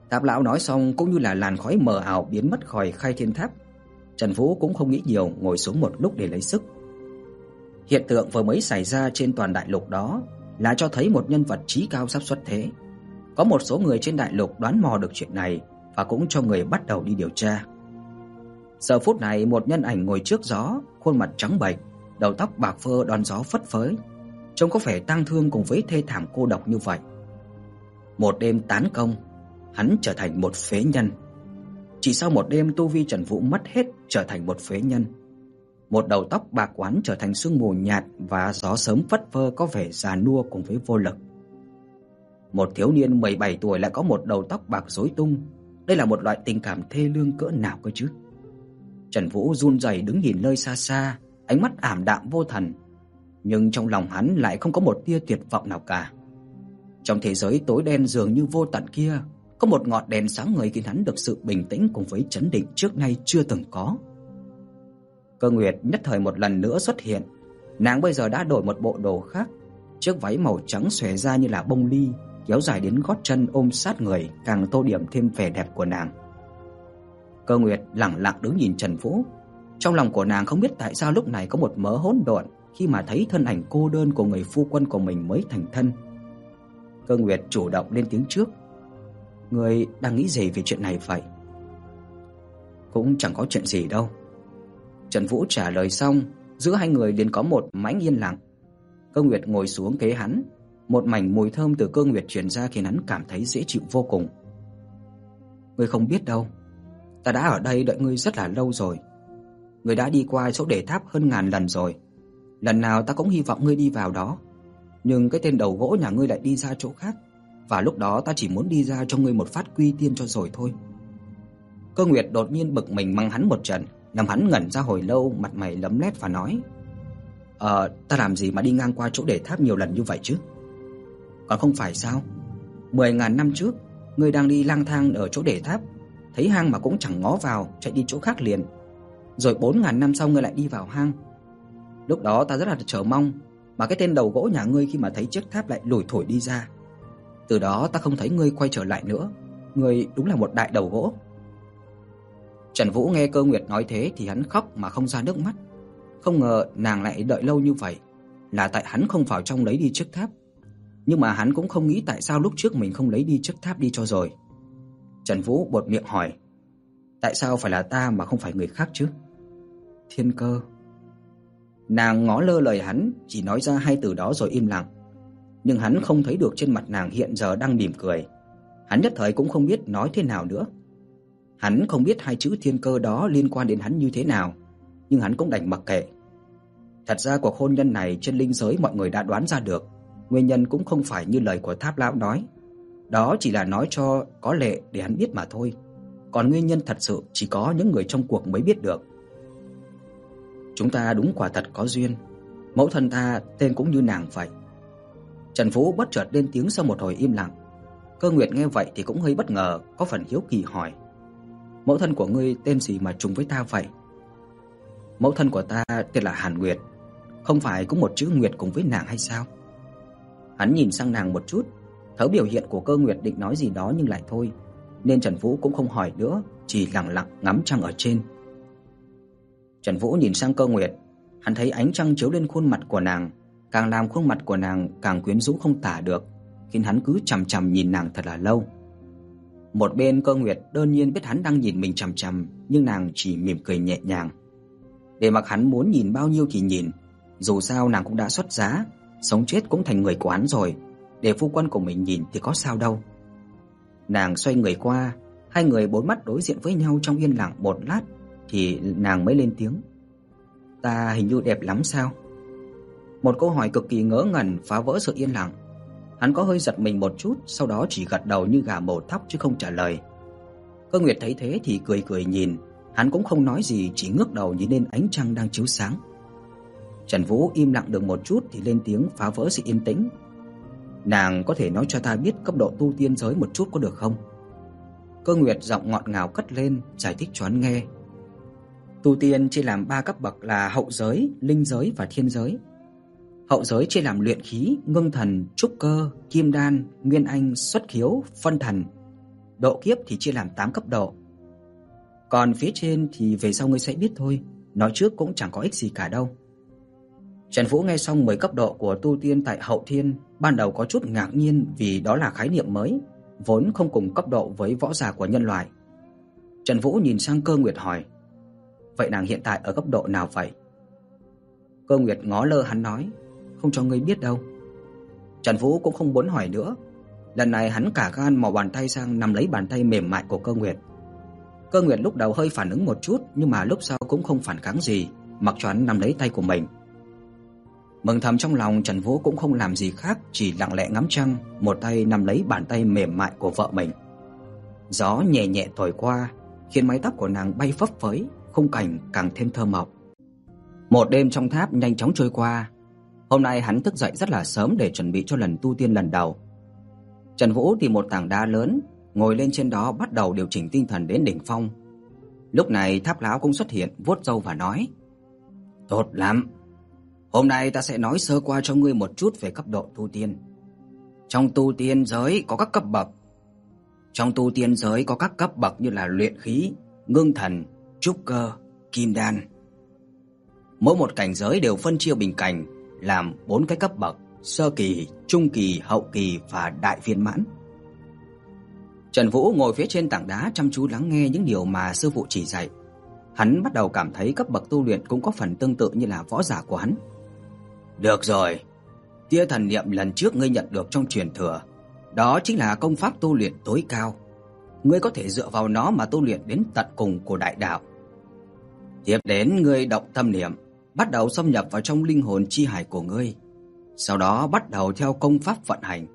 Tạp lão nói xong cũng như là làn khói mờ ảo biến mất khỏi khai thiên tháp. Trần Vũ cũng không nghĩ nhiều, ngồi xuống một lúc để lấy sức. Hiện tượng vừa mới xảy ra trên toàn đại lục đó là cho thấy một nhân vật trí cao sắp xuất thế. Có một số người trên đại lục đoán mò được chuyện này và cũng cho người bắt đầu đi điều tra. Giờ phút này một nhân ảnh ngồi trước gió, khuôn mặt trắng bệch, đầu tóc bạc phơ đón gió phất phới, trông có vẻ tang thương cùng với thê thảm cô độc như vậy. Một đêm tán công, hắn trở thành một phế nhân. Chỉ sau một đêm tu vi Trần Vũ mất hết trở thành một phế nhân. Một đầu tóc bạc quán trở thành sương mù nhạt và gió sớm phất phơ có vẻ già nua cùng với vô lực. Một thiếu niên 17 tuổi lại có một đầu tóc bạc rối tung, đây là một loại tình cảm thê lương cỡ nào cơ chứ? Trần Vũ run rẩy đứng nhìn nơi xa xa, ánh mắt ảm đạm vô thần, nhưng trong lòng hắn lại không có một tia tuyệt vọng nào cả. Trong thế giới tối đen dường như vô tận kia, có một ngọn đèn sáng ngời khiến hắn được sự bình tĩnh cùng với chấn định trước nay chưa từng có. Cơ Nguyệt nhất thời một lần nữa xuất hiện, nàng bây giờ đã đổi một bộ đồ khác, chiếc váy màu trắng xòe ra như là bông ly, kéo dài đến gót chân ôm sát người, càng tô điểm thêm vẻ đẹp của nàng. Cơ Nguyệt lặng lặng đứng nhìn Trần Vũ, trong lòng của nàng không biết tại sao lúc này có một mớ hỗn độn khi mà thấy thân ảnh cô đơn của người phu quân của mình mới thành thân. Cơ Nguyệt chủ động lên tiếng trước. Người đang nghĩ gì về chuyện này vậy? Cũng chẳng có chuyện gì đâu. Trần Vũ trả lời xong, giữa hai người liền có một mảnh yên lặng. Cơ Nguyệt ngồi xuống kế hắn, một mảnh mùi thơm từ Cơ Nguyệt truyền ra khiến hắn cảm thấy dễ chịu vô cùng. Ngươi không biết đâu, ta đã ở đây đợi ngươi rất là lâu rồi. Ngươi đã đi qua chỗ đề tháp hơn ngàn lần rồi. Lần nào ta cũng hy vọng ngươi đi vào đó, nhưng cái tên đầu gỗ nhà ngươi lại đi ra chỗ khác, và lúc đó ta chỉ muốn đi ra cho ngươi một phát quy tiên cho rồi thôi." Cơ Nguyệt đột nhiên bực mình mắng hắn một trận, làm hắn ngẩn ra hồi lâu, mặt mày lấm lét và nói: "Ờ, ta làm gì mà đi ngang qua chỗ để tháp nhiều lần như vậy chứ? Còn không phải sao? Mười ngàn năm trước, ngươi đang đi lang thang ở chỗ để tháp, thấy hang mà cũng chẳng ngó vào, chạy đi chỗ khác liền. Rồi bốn ngàn năm sau ngươi lại đi vào hang. Lúc đó ta rất là chờ mong, mà cái tên đầu gỗ nhà ngươi khi mà thấy chiếc tháp lại lủi thổi đi ra. Từ đó ta không thấy ngươi quay trở lại nữa, ngươi đúng là một đại đầu gỗ." Trần Vũ nghe Cơ Nguyệt nói thế thì hắn khóc mà không ra nước mắt. Không ngờ nàng lại đợi lâu như vậy, là tại hắn không vào trong lấy đi chiếc tháp. Nhưng mà hắn cũng không nghĩ tại sao lúc trước mình không lấy đi chiếc tháp đi cho rồi. Trần Vũ bột miệng hỏi: "Tại sao phải là ta mà không phải người khác chứ?" Thiên Cơ. Nàng ngó lơ lời hắn, chỉ nói ra hai từ đó rồi im lặng. Nhưng hắn không thấy được trên mặt nàng hiện giờ đang mỉm cười. Hắn nhất thời cũng không biết nói thế nào nữa. Hắn không biết hai chữ thiên cơ đó liên quan đến hắn như thế nào, nhưng hắn cũng đành mặc kệ. Thật ra cuộc hôn nhân này trên linh giới mọi người đã đoán ra được, nguyên nhân cũng không phải như lời của Tháp lão nói. Đó chỉ là nói cho có lệ để hắn biết mà thôi. Còn nguyên nhân thật sự chỉ có những người trong cuộc mới biết được. Chúng ta đúng quả thật có duyên. Mẫu thân ta tên cũng như nàng vậy. Trần Vũ bất chợt lên tiếng sau một hồi im lặng. Cơ Nguyệt nghe vậy thì cũng hơi bất ngờ, có phần hiếu kỳ hỏi: Mẫu thân của ngươi tên gì mà trùng với ta vậy? Mẫu thân của ta tên là Hàn Nguyệt, không phải cũng một chữ Nguyệt cùng với nàng hay sao? Hắn nhìn sang nàng một chút, thấy biểu hiện của Cơ Nguyệt định nói gì đó nhưng lại thôi, nên Trần Vũ cũng không hỏi nữa, chỉ lặng lặng ngắm trăng ở trên. Trần Vũ nhìn sang Cơ Nguyệt, hắn thấy ánh trăng chiếu lên khuôn mặt của nàng, càng làm khuôn mặt của nàng càng quyến rũ không tả được, khiến hắn cứ chằm chằm nhìn nàng thật là lâu. Một bên Cơ Nguyệt đơn nhiên biết hắn đang nhìn mình chằm chằm, nhưng nàng chỉ mỉm cười nhẹ nhàng. Để mặc hắn muốn nhìn bao nhiêu thì nhìn, dù sao nàng cũng đã xuất giá, sống chết cũng thành người của hắn rồi, để phu quân của mình nhìn thì có sao đâu. Nàng xoay người qua, hai người bốn mắt đối diện với nhau trong yên lặng một lát thì nàng mới lên tiếng. "Ta hình như đẹp lắm sao?" Một câu hỏi cực kỳ ngớ ngẩn phá vỡ sự yên lặng. Hắn có hơi giật mình một chút, sau đó chỉ gật đầu như gà mổ thóc chứ không trả lời. Cơ Nguyệt thấy thế thì cười cười nhìn, hắn cũng không nói gì, chỉ ngước đầu nhìn lên ánh trăng đang chiếu sáng. Trần Vũ im lặng được một chút thì lên tiếng phá vỡ sự yên tĩnh. "Nàng có thể nói cho ta biết cấp độ tu tiên giới một chút có được không?" Cơ Nguyệt giọng ngọt ngào cất lên, giải thích cho hắn nghe. Tu tiên chia làm 3 cấp bậc là hậu giới, linh giới và thiên giới. Hậu giới chia làm luyện khí, ngưng thần, trúc cơ, kim đan, nguyên anh, xuất khiếu, phân thần. Độ kiếp thì chia làm 8 cấp độ. Còn phía trên thì về sau ngươi sẽ biết thôi, nói trước cũng chẳng có ích gì cả đâu. Trần Vũ nghe xong 10 cấp độ của tu tiên tại Hậu Thiên, ban đầu có chút ngạc nhiên vì đó là khái niệm mới, vốn không cùng cấp độ với võ giả của nhân loại. Trần Vũ nhìn sang Cơ Nguyệt hỏi: "Vậy nàng hiện tại ở cấp độ nào vậy?" Cơ Nguyệt ngó lơ hắn nói: không cho ngươi biết đâu. Trần Vũ cũng không muốn hỏi nữa. Lần này hắn cả gan mò bàn tay sang nắm lấy bàn tay mềm mại của Cơ Nguyệt. Cơ Nguyệt lúc đầu hơi phản ứng một chút, nhưng mà lúc sau cũng không phản kháng gì, mặc cho hắn nắm lấy tay của mình. Mừng thầm trong lòng, Trần Vũ cũng không làm gì khác, chỉ lặng lẽ ngắm trăng, một tay nắm lấy bàn tay mềm mại của vợ mình. Gió nhẹ nhẹ thổi qua, khiến mái tóc của nàng bay phấp phới, khung cảnh càng thêm thơ mộng. Một đêm trong tháp nhanh chóng trôi qua, Hôm nay hắn thức dậy rất là sớm để chuẩn bị cho lần tu tiên lần đầu. Trần Vũ tìm một tảng đá lớn, ngồi lên trên đó bắt đầu điều chỉnh tinh thần đến đỉnh phong. Lúc này Tháp lão cũng xuất hiện, vuốt râu và nói: "Tốt lắm. Hôm nay ta sẽ nói sơ qua cho ngươi một chút về cấp độ tu tiên. Trong tu tiên giới có các cấp bậc. Trong tu tiên giới có các cấp bậc như là luyện khí, ngưng thần, trúc cơ, kim đan. Mỗi một cảnh giới đều phân chia bình cảnh làm bốn cái cấp bậc: sơ kỳ, trung kỳ, hậu kỳ và đại viên mãn. Trần Vũ ngồi phía trên tảng đá chăm chú lắng nghe những điều mà sư phụ chỉ dạy. Hắn bắt đầu cảm thấy cấp bậc tu luyện cũng có phần tương tự như là võ giả của hắn. Được rồi, tia thần niệm lần trước ngươi nhận được trong truyền thừa, đó chính là công pháp tu luyện tối cao. Ngươi có thể dựa vào nó mà tu luyện đến tận cùng của đại đạo. Tiếp đến ngươi động tâm niệm, bắt đầu xâm nhập vào trong linh hồn chi hải của ngươi, sau đó bắt đầu theo công pháp vận hành.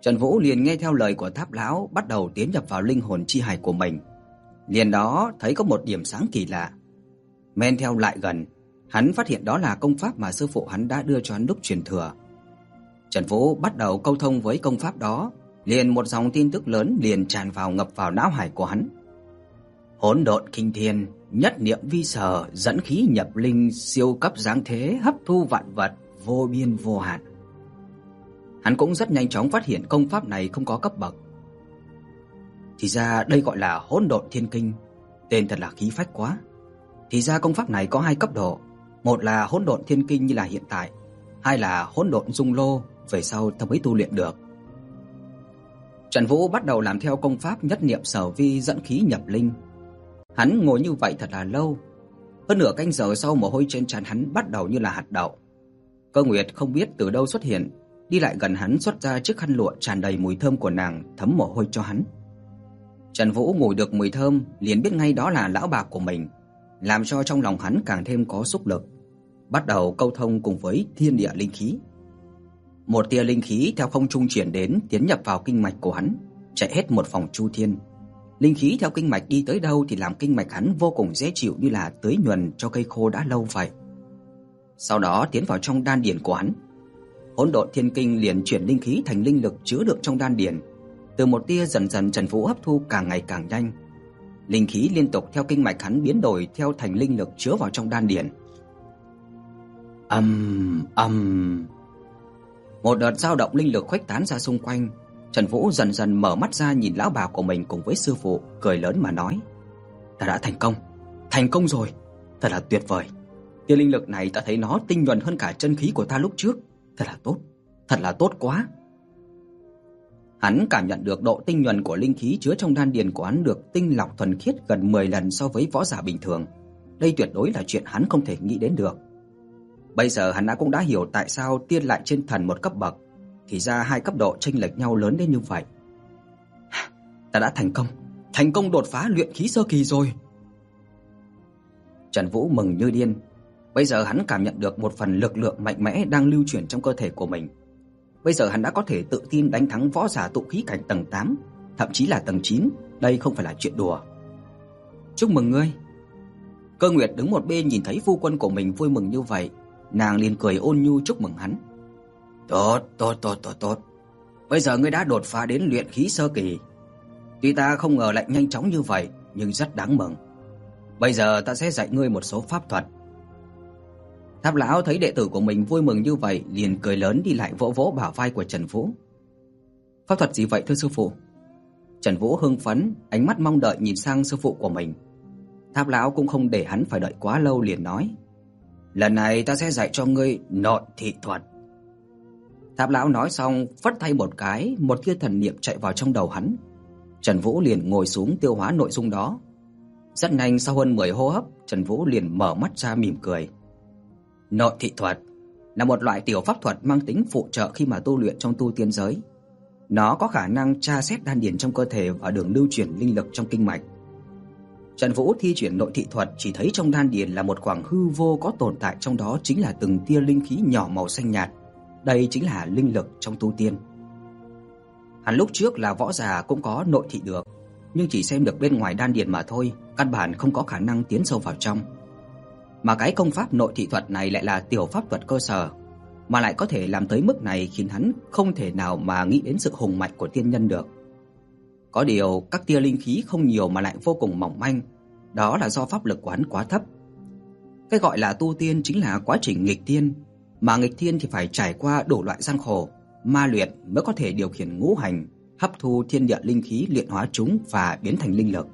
Trần Vũ liền nghe theo lời của Tháp lão, bắt đầu tiến nhập vào linh hồn chi hải của mình. Liền đó thấy có một điểm sáng kỳ lạ. Men theo lại gần, hắn phát hiện đó là công pháp mà sư phụ hắn đã đưa cho hắn lúc truyền thừa. Trần Vũ bắt đầu câu thông với công pháp đó, liền một dòng tin tức lớn liền tràn vào ngập vào não hải của hắn. Hỗn độn kinh thiên, nhất niệm vi sở, dẫn khí nhập linh, siêu cấp dáng thế, hấp thu vạn vật, vô biên vô hạn. Hắn cũng rất nhanh chóng phát hiện công pháp này không có cấp bậc. Thì ra đây gọi là Hỗn Độn Thiên Kinh, tên thật là khí phách quá. Thì ra công pháp này có hai cấp độ, một là Hỗn Độn Thiên Kinh như là hiện tại, hai là Hỗn Độn Dung Lô, về sau ta mới tu luyện được. Trần Vũ bắt đầu làm theo công pháp nhất niệm sở vi dẫn khí nhập linh. Hắn ngồi như vậy thật là lâu, hơn nửa canh giờ sau mồ hôi trên trán hắn bắt đầu như là hạt đậu. Cơ Nguyệt không biết từ đâu xuất hiện, đi lại gần hắn xuất ra chiếc khăn lụa tràn đầy mùi thơm của nàng thấm mồ hôi cho hắn. Trần Vũ ngửi được mùi thơm, liền biết ngay đó là lão bà của mình, làm cho trong lòng hắn càng thêm có xúc lực, bắt đầu câu thông cùng với thiên địa linh khí. Một tia linh khí theo không trung chuyển đến, tiến nhập vào kinh mạch của hắn, chạy hết một vòng chu thiên. Linh khí theo kinh mạch đi tới đâu thì làm kinh mạch hắn vô cùng dễ chịu như là tưới nhuần cho cây khô đã lâu vậy. Sau đó tiến vào trong đan điền của hắn. Hỗn độn thiên kinh liền chuyển linh khí thành linh lực chứa được trong đan điền. Từ một tia dần dần Trần Vũ hấp thu càng ngày càng nhanh. Linh khí liên tục theo kinh mạch hắn biến đổi theo thành linh lực chứa vào trong đan điền. âm âm một đợt dao động linh lực khuếch tán ra xung quanh, Trần Vũ dần dần mở mắt ra nhìn lão bà của mình cùng với sư phụ, cười lớn mà nói: "Ta đã thành công, thành công rồi, thật là tuyệt vời. Tia linh lực này ta thấy nó tinh nhuần hơn cả chân khí của ta lúc trước, thật là tốt, thật là tốt quá." Hắn cảm nhận được độ tinh nhuần của linh khí chứa trong đan điền của hắn được tinh lọc thuần khiết gần 10 lần so với võ giả bình thường. Đây tuyệt đối là chuyện hắn không thể nghĩ đến được. Bây giờ hắn đã cũng đã hiểu tại sao tiên lại trên thần một cấp bậc, thì ra hai cấp độ chênh lệch nhau lớn đến như vậy. Ta đã thành công, thành công đột phá luyện khí sơ kỳ rồi. Trần Vũ mừng như điên. Bây giờ hắn cảm nhận được một phần lực lượng mạnh mẽ đang lưu chuyển trong cơ thể của mình. Bây giờ hắn đã có thể tự tin đánh thắng võ giả tụ khí cảnh tầng 8, thậm chí là tầng 9, đây không phải là chuyện đùa. Chúc mừng ngươi. Cơ Nguyệt đứng một bên nhìn thấy phu quân của mình vui mừng như vậy, nàng liền cười ôn nhu chúc mừng hắn. "Tốt, tốt, tốt, tốt, tốt. Bây giờ ngươi đã đột phá đến luyện khí sơ kỳ. Tuy ta không ngờ lại nhanh chóng như vậy, nhưng rất đáng mừng. Bây giờ ta sẽ dạy ngươi một số pháp thuật." Tháp lão thấy đệ tử của mình vui mừng như vậy, liền cười lớn đi lại vỗ vỗ bả vai của Trần Vũ. "Pháp thuật gì vậy thưa sư phụ?" Trần Vũ hưng phấn, ánh mắt mong đợi nhìn sang sư phụ của mình. Tháp lão cũng không để hắn phải đợi quá lâu liền nói: Lần này ta sẽ dạy cho ngươi nội thị thuật." Tháp lão nói xong, phất tay một cái, một tia thần niệm chạy vào trong đầu hắn. Trần Vũ liền ngồi xuống tiêu hóa nội dung đó. Rất nhanh sau hơn 10 hô hấp, Trần Vũ liền mở mắt ra mỉm cười. Nội thị thuật là một loại tiểu pháp thuật mang tính phụ trợ khi mà tu luyện trong tu tiên giới. Nó có khả năng tra xét đan điền trong cơ thể và đường lưu chuyển linh lực trong kinh mạch. Trần Vũ thi triển nội thị thuật chỉ thấy trong đan điền là một khoảng hư vô có tồn tại trong đó chính là từng tia linh khí nhỏ màu xanh nhạt. Đây chính là linh lực trong tu tiên. Hắn lúc trước là võ giả cũng có nội thị được, nhưng chỉ xem được bên ngoài đan điền mà thôi, căn bản không có khả năng tiến sâu vào trong. Mà cái công pháp nội thị thuật này lại là tiểu pháp thuật cơ sở, mà lại có thể làm tới mức này khiến hắn không thể nào mà nghĩ đến sự hùng mạnh của tiên nhân được. Có điều các tia linh khí không nhiều mà lại vô cùng mỏng manh, đó là do pháp lực quán quá thấp. Cái gọi là tu tiên chính là quá trình nghịch tiên, mà nghịch tiên thì phải trải qua đủ loại gian khổ, ma luyện mới có thể điều khiển ngũ hành, hấp thu thiên địa linh khí luyện hóa chúng và biến thành linh lực.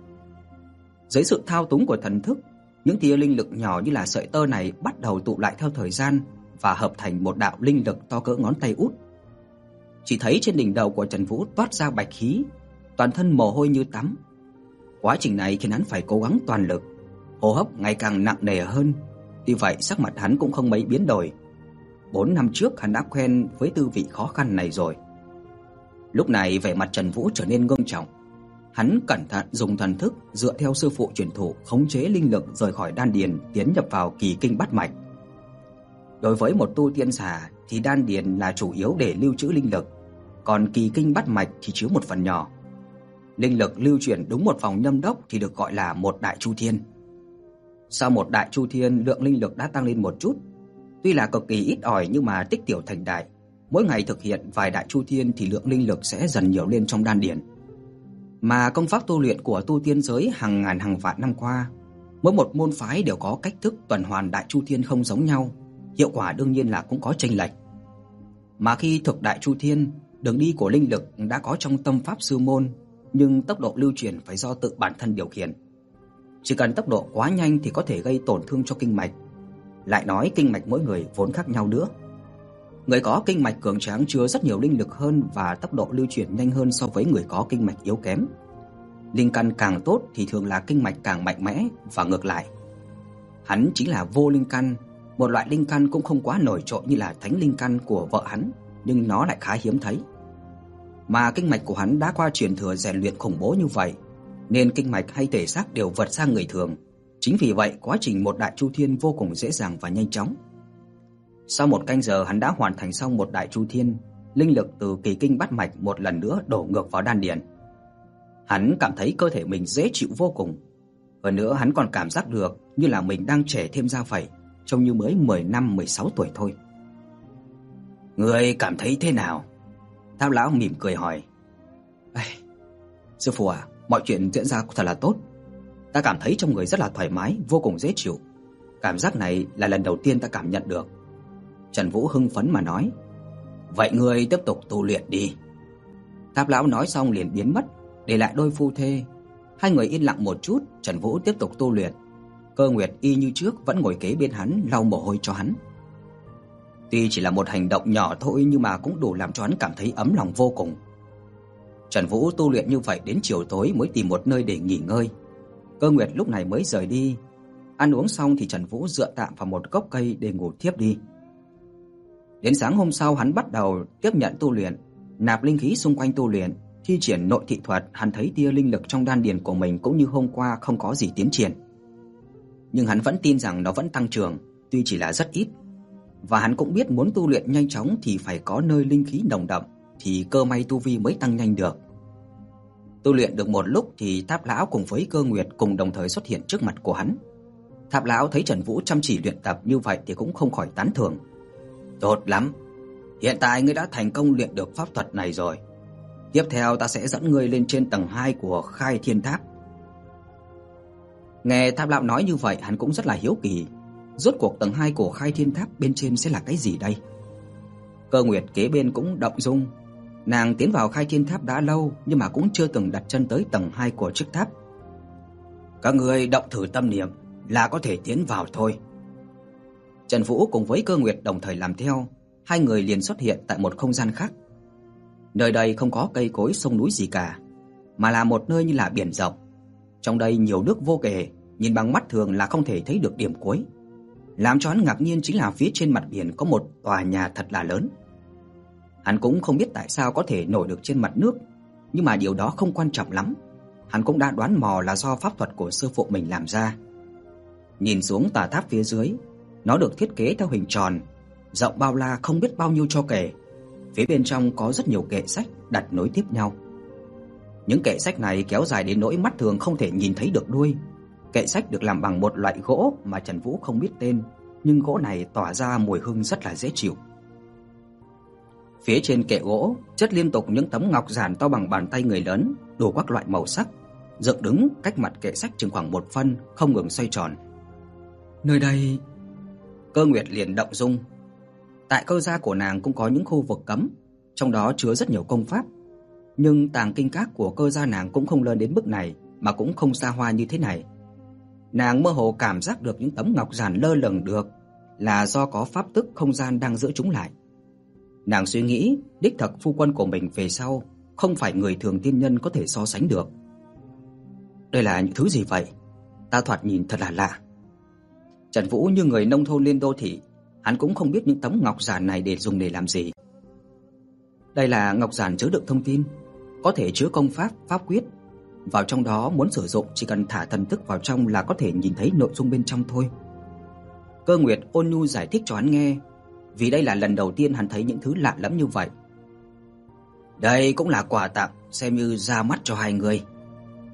Dưới sự thao túng của thần thức, những tia linh lực nhỏ như là sợi tơ này bắt đầu tụ lại theo thời gian và hợp thành một đạo linh lực to cỡ ngón tay út. Chỉ thấy trên đỉnh đầu của Trần Vũ toát ra bạch khí, toàn thân mồ hôi như tắm. Quá trình này khiến hắn phải cố gắng toàn lực, hô hấp ngày càng nặng nề hơn. Vì vậy sắc mặt hắn cũng không mấy biến đổi. 4 năm trước hắn đã quen với tư vị khó khăn này rồi. Lúc này vẻ mặt Trần Vũ trở nên ngưng trọng. Hắn cẩn thận dùng thần thức dựa theo sư phụ truyền thụ khống chế linh lực rời khỏi đan điền tiến nhập vào kỳ kinh bát mạch. Đối với một tu tiên giả thì đan điền là chủ yếu để lưu trữ linh lực, còn kỳ kinh bát mạch thì chứa một phần nhỏ. Linh lực lưu chuyển đúng một vòng nhâm đốc thì được gọi là một đại chu thiên. Sau một đại chu thiên, lượng linh lực đã tăng lên một chút. Tuy là cực kỳ ít ỏi nhưng mà tích tiểu thành đại, mỗi ngày thực hiện vài đại chu thiên thì lượng linh lực sẽ dần nhiều lên trong đan điền. Mà công pháp tu luyện của tu tiên giới hàng ngàn hàng vạn năm qua, mỗi một môn phái đều có cách thức tuần hoàn đại chu thiên không giống nhau, hiệu quả đương nhiên là cũng có chênh lệch. Mà khi thực đại chu thiên, đường đi của linh lực đã có trong tâm pháp sư môn, nhưng tốc độ lưu truyền phải do tự bản thân điều khiển. Chỉ cần tốc độ quá nhanh thì có thể gây tổn thương cho kinh mạch. Lại nói kinh mạch mỗi người vốn khác nhau nữa. Người có kinh mạch cường tráng chứa rất nhiều linh lực hơn và tốc độ lưu chuyển nhanh hơn so với người có kinh mạch yếu kém. Linh căn càng tốt thì thường là kinh mạch càng mạnh mẽ và ngược lại. Hắn chính là vô linh căn, một loại linh căn cũng không quá nổi trội như là thánh linh căn của vợ hắn, nhưng nó lại khá hiếm thấy. Mà kinh mạch của hắn đã qua truyền thừa rèn luyện khủng bố như vậy, nên kinh mạch hay thể xác đều vượt xa người thường. Chính vì vậy, quá trình một đại chu thiên vô cùng dễ dàng và nhanh chóng. Sau một canh giờ hắn đã hoàn thành xong một đại chu thiên, linh lực từ kỳ kinh bát mạch một lần nữa đổ ngược vào đan điền. Hắn cảm thấy cơ thể mình dễ chịu vô cùng. Hơn nữa hắn còn cảm giác được như là mình đang trẻ thêm ra vậy, trông như mới 10 năm 16 tuổi thôi. Ngươi cảm thấy thế nào? Tháp lão mỉm cười hỏi. "Ây, sư phụ à, mọi chuyện diễn ra thật là tốt. Ta cảm thấy trong người rất là thoải mái, vô cùng dễ chịu. Cảm giác này là lần đầu tiên ta cảm nhận được." Trần Vũ hưng phấn mà nói. "Vậy ngươi tiếp tục tu luyện đi." Tháp lão nói xong liền biến mất, để lại đôi phu thê. Hai người yên lặng một chút, Trần Vũ tiếp tục tu luyện. Cơ Nguyệt y như trước vẫn ngồi kế bên hắn lau mồ hôi cho hắn. Tuy chỉ là một hành động nhỏ thôi nhưng mà cũng đủ làm cho hắn cảm thấy ấm lòng vô cùng. Trần Vũ tu luyện như vậy đến chiều tối mới tìm một nơi để nghỉ ngơi. Cơ Nguyệt lúc này mới rời đi. Ăn uống xong thì Trần Vũ dựa tạm vào một gốc cây để ngủ thiếp đi. Đến sáng hôm sau hắn bắt đầu tiếp nhận tu luyện, nạp linh khí xung quanh tu luyện, thi triển nội thị thuật, hắn thấy tia linh lực trong đan điền của mình cũng như hôm qua không có gì tiến triển. Nhưng hắn vẫn tin rằng nó vẫn tăng trưởng, tuy chỉ là rất ít. Và hắn cũng biết muốn tu luyện nhanh chóng thì phải có nơi linh khí nồng đậm thì cơ may tu vi mới tăng nhanh được. Tu luyện được một lúc thì Tháp lão cùng với Cơ Nguyệt cùng đồng thời xuất hiện trước mặt của hắn. Tháp lão thấy Trần Vũ chăm chỉ luyện tập như vậy thì cũng không khỏi tán thưởng. "Tốt lắm. Hiện tại ngươi đã thành công luyện được pháp thuật này rồi. Tiếp theo ta sẽ dẫn ngươi lên trên tầng 2 của Khai Thiên Tháp." Nghe Tháp lão nói như vậy, hắn cũng rất là hiếu kỳ, rốt cuộc tầng 2 của Khai Thiên Tháp bên trên sẽ là cái gì đây? Cơ Nguyệt kế bên cũng động dung, nàng tiến vào Khai Thiên Tháp đã lâu nhưng mà cũng chưa từng đặt chân tới tầng 2 của chiếc tháp. Các ngươi động thử tâm niệm là có thể tiến vào thôi. Trần Vũ cùng với Cơ Nguyệt đồng thời làm theo, hai người liền xuất hiện tại một không gian khác. Nơi đây không có cây cối sông núi gì cả, mà là một nơi như là biển rộng. Trong đây nhiều nước vô kể, nhìn bằng mắt thường là không thể thấy được điểm cuối. Làm cho hắn ngạc nhiên chính là phía trên mặt biển có một tòa nhà thật là lớn. Hắn cũng không biết tại sao có thể nổi được trên mặt nước, nhưng mà điều đó không quan trọng lắm. Hắn cũng đã đoán mò là do pháp thuật của sư phụ mình làm ra. Nhìn xuống tòa tháp phía dưới, nó được thiết kế theo hình tròn, rộng bao la không biết bao nhiêu cho kể. Phía bên trong có rất nhiều kệ sách đặt nối tiếp nhau. Những kệ sách này kéo dài đến nỗi mắt thường không thể nhìn thấy được đuôi. Kệ sách được làm bằng một loại gỗ mà Trần Vũ không biết tên, nhưng gỗ này tỏa ra mùi hương rất là dễ chịu. Phía trên kệ gỗ chất liên tục những tấm ngọc giản to bằng bàn tay người lớn, đủ các loại màu sắc, dựng đứng cách mặt kệ sách chừng khoảng một phân, không ngừng xoay tròn. Nơi đây, Cơ Nguyệt liền động dung. Tại cơ gia của nàng cũng có những khu vực cấm, trong đó chứa rất nhiều công pháp, nhưng tàng kinh các của cơ gia nàng cũng không lớn đến mức này, mà cũng không xa hoa như thế này. Nàng mơ hồ cảm giác được những tấm ngọc giản lơ lửng được là do có pháp tức không gian đang giữ chúng lại. Nàng suy nghĩ, đích thực phu quân của mình về sau không phải người thường tiên nhân có thể so sánh được. Đây là những thứ gì vậy? Ta thoạt nhìn thật là lạ. Trần Vũ như người nông thôn lên đô thị, hắn cũng không biết những tấm ngọc giản này để dùng để làm gì. Đây là ngọc giản chứa đựng thông tin, có thể chứa công pháp, pháp quyết vào trong đó muốn sử dụng chỉ cần thả thần thức vào trong là có thể nhìn thấy nội dung bên trong thôi. Cơ Nguyệt ôn nhu giải thích cho hắn nghe, vì đây là lần đầu tiên hắn thấy những thứ lạ lẫm như vậy. Đây cũng là quà tặng xem như ra mắt cho hai người.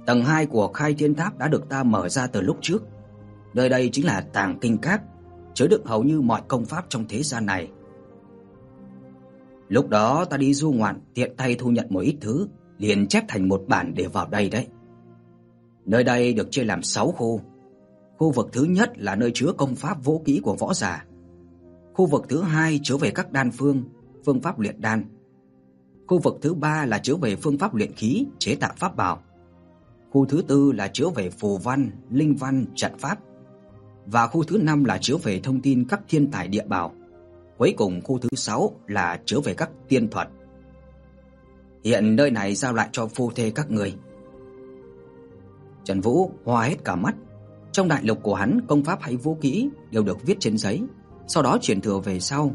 Tầng 2 của Khai Thiên Tháp đã được ta mở ra từ lúc trước. Nơi đây chính là tàng kinh các, chứa đựng hầu như mọi công pháp trong thế gian này. Lúc đó ta đi du ngoạn, tiện tay thu nhận một ít thứ, liền chép thành một bản để vào đây đấy. Nơi đây được chia làm 6 khu. Khu vực thứ nhất là nơi chứa công pháp vũ kỹ của võ giả. Khu vực thứ hai chứa về các đan phương, phương pháp luyện đan. Khu vực thứ ba là chứa về phương pháp luyện khí, chế tạo pháp bảo. Khu thứ tư là chứa về phù văn, linh văn, trận pháp. Và khu thứ năm là chứa về thông tin các thiên tài địa bảo. Cuối cùng khu thứ sáu là chứa về các tiên thuật. Hiện nơi này giao lại cho phu thê các người. Trần Vũ hoa hết cả mắt. Trong đại lục của hắn, công pháp hay vũ kỹ đều được viết trên giấy, sau đó truyền thừa về sau,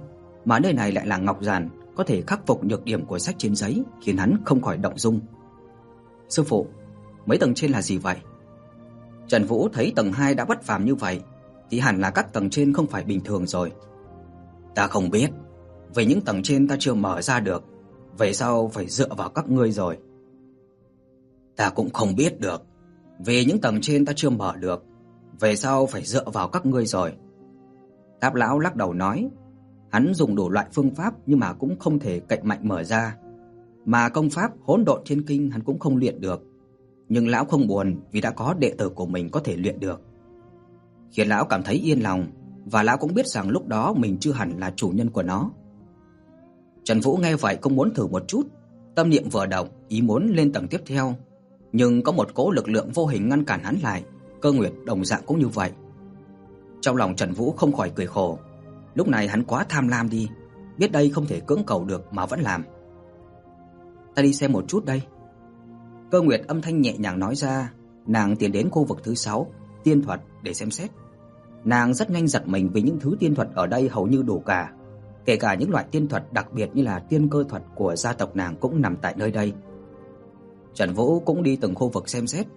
mà nơi này lại là ngọc giản, có thể khắc phục nhược điểm của sách trên giấy, khiến hắn không khỏi động dung. Sư phụ, mấy tầng trên là gì vậy? Trần Vũ thấy tầng 2 đã bất phàm như vậy, thì hẳn là các tầng trên không phải bình thường rồi. Ta không biết, vì những tầng trên ta chưa mở ra được, về sau phải dựa vào các ngươi rồi. Ta cũng không biết được, vì những tầng trên ta chưa mở được, về sau phải dựa vào các ngươi rồi. Táp lão lắc đầu nói, hắn dùng đủ loại phương pháp nhưng mà cũng không thể cậy mạnh mở ra, mà công pháp Hỗn Độn Thiên Kinh hắn cũng không luyện được. Nhưng lão không buồn vì đã có đệ tử của mình có thể luyện được. Khiến lão cảm thấy yên lòng và lão cũng biết rằng lúc đó mình chưa hẳn là chủ nhân của nó. Trần Vũ nghe vậy cũng muốn thử một chút, tâm niệm vừa động, ý muốn lên tầng tiếp theo, nhưng có một cỗ lực lượng vô hình ngăn cản hắn lại, Cơ Nguyệt đồng dạng cũng như vậy. Trong lòng Trần Vũ không khỏi cười khổ, lúc này hắn quá tham lam đi, biết đây không thể cưỡng cầu được mà vẫn làm. Ta đi xem một chút đây. Cơ Nguyệt âm thanh nhẹ nhàng nói ra, nàng tiến đến khu vực thứ 6, tiên thuật để xem xét. Nàng rất nhanh giật mình vì những thứ tiên thuật ở đây hầu như đủ cả, kể cả những loại tiên thuật đặc biệt như là tiên cơ thuật của gia tộc nàng cũng nằm tại nơi đây. Trần Vũ cũng đi từng khu vực xem xét.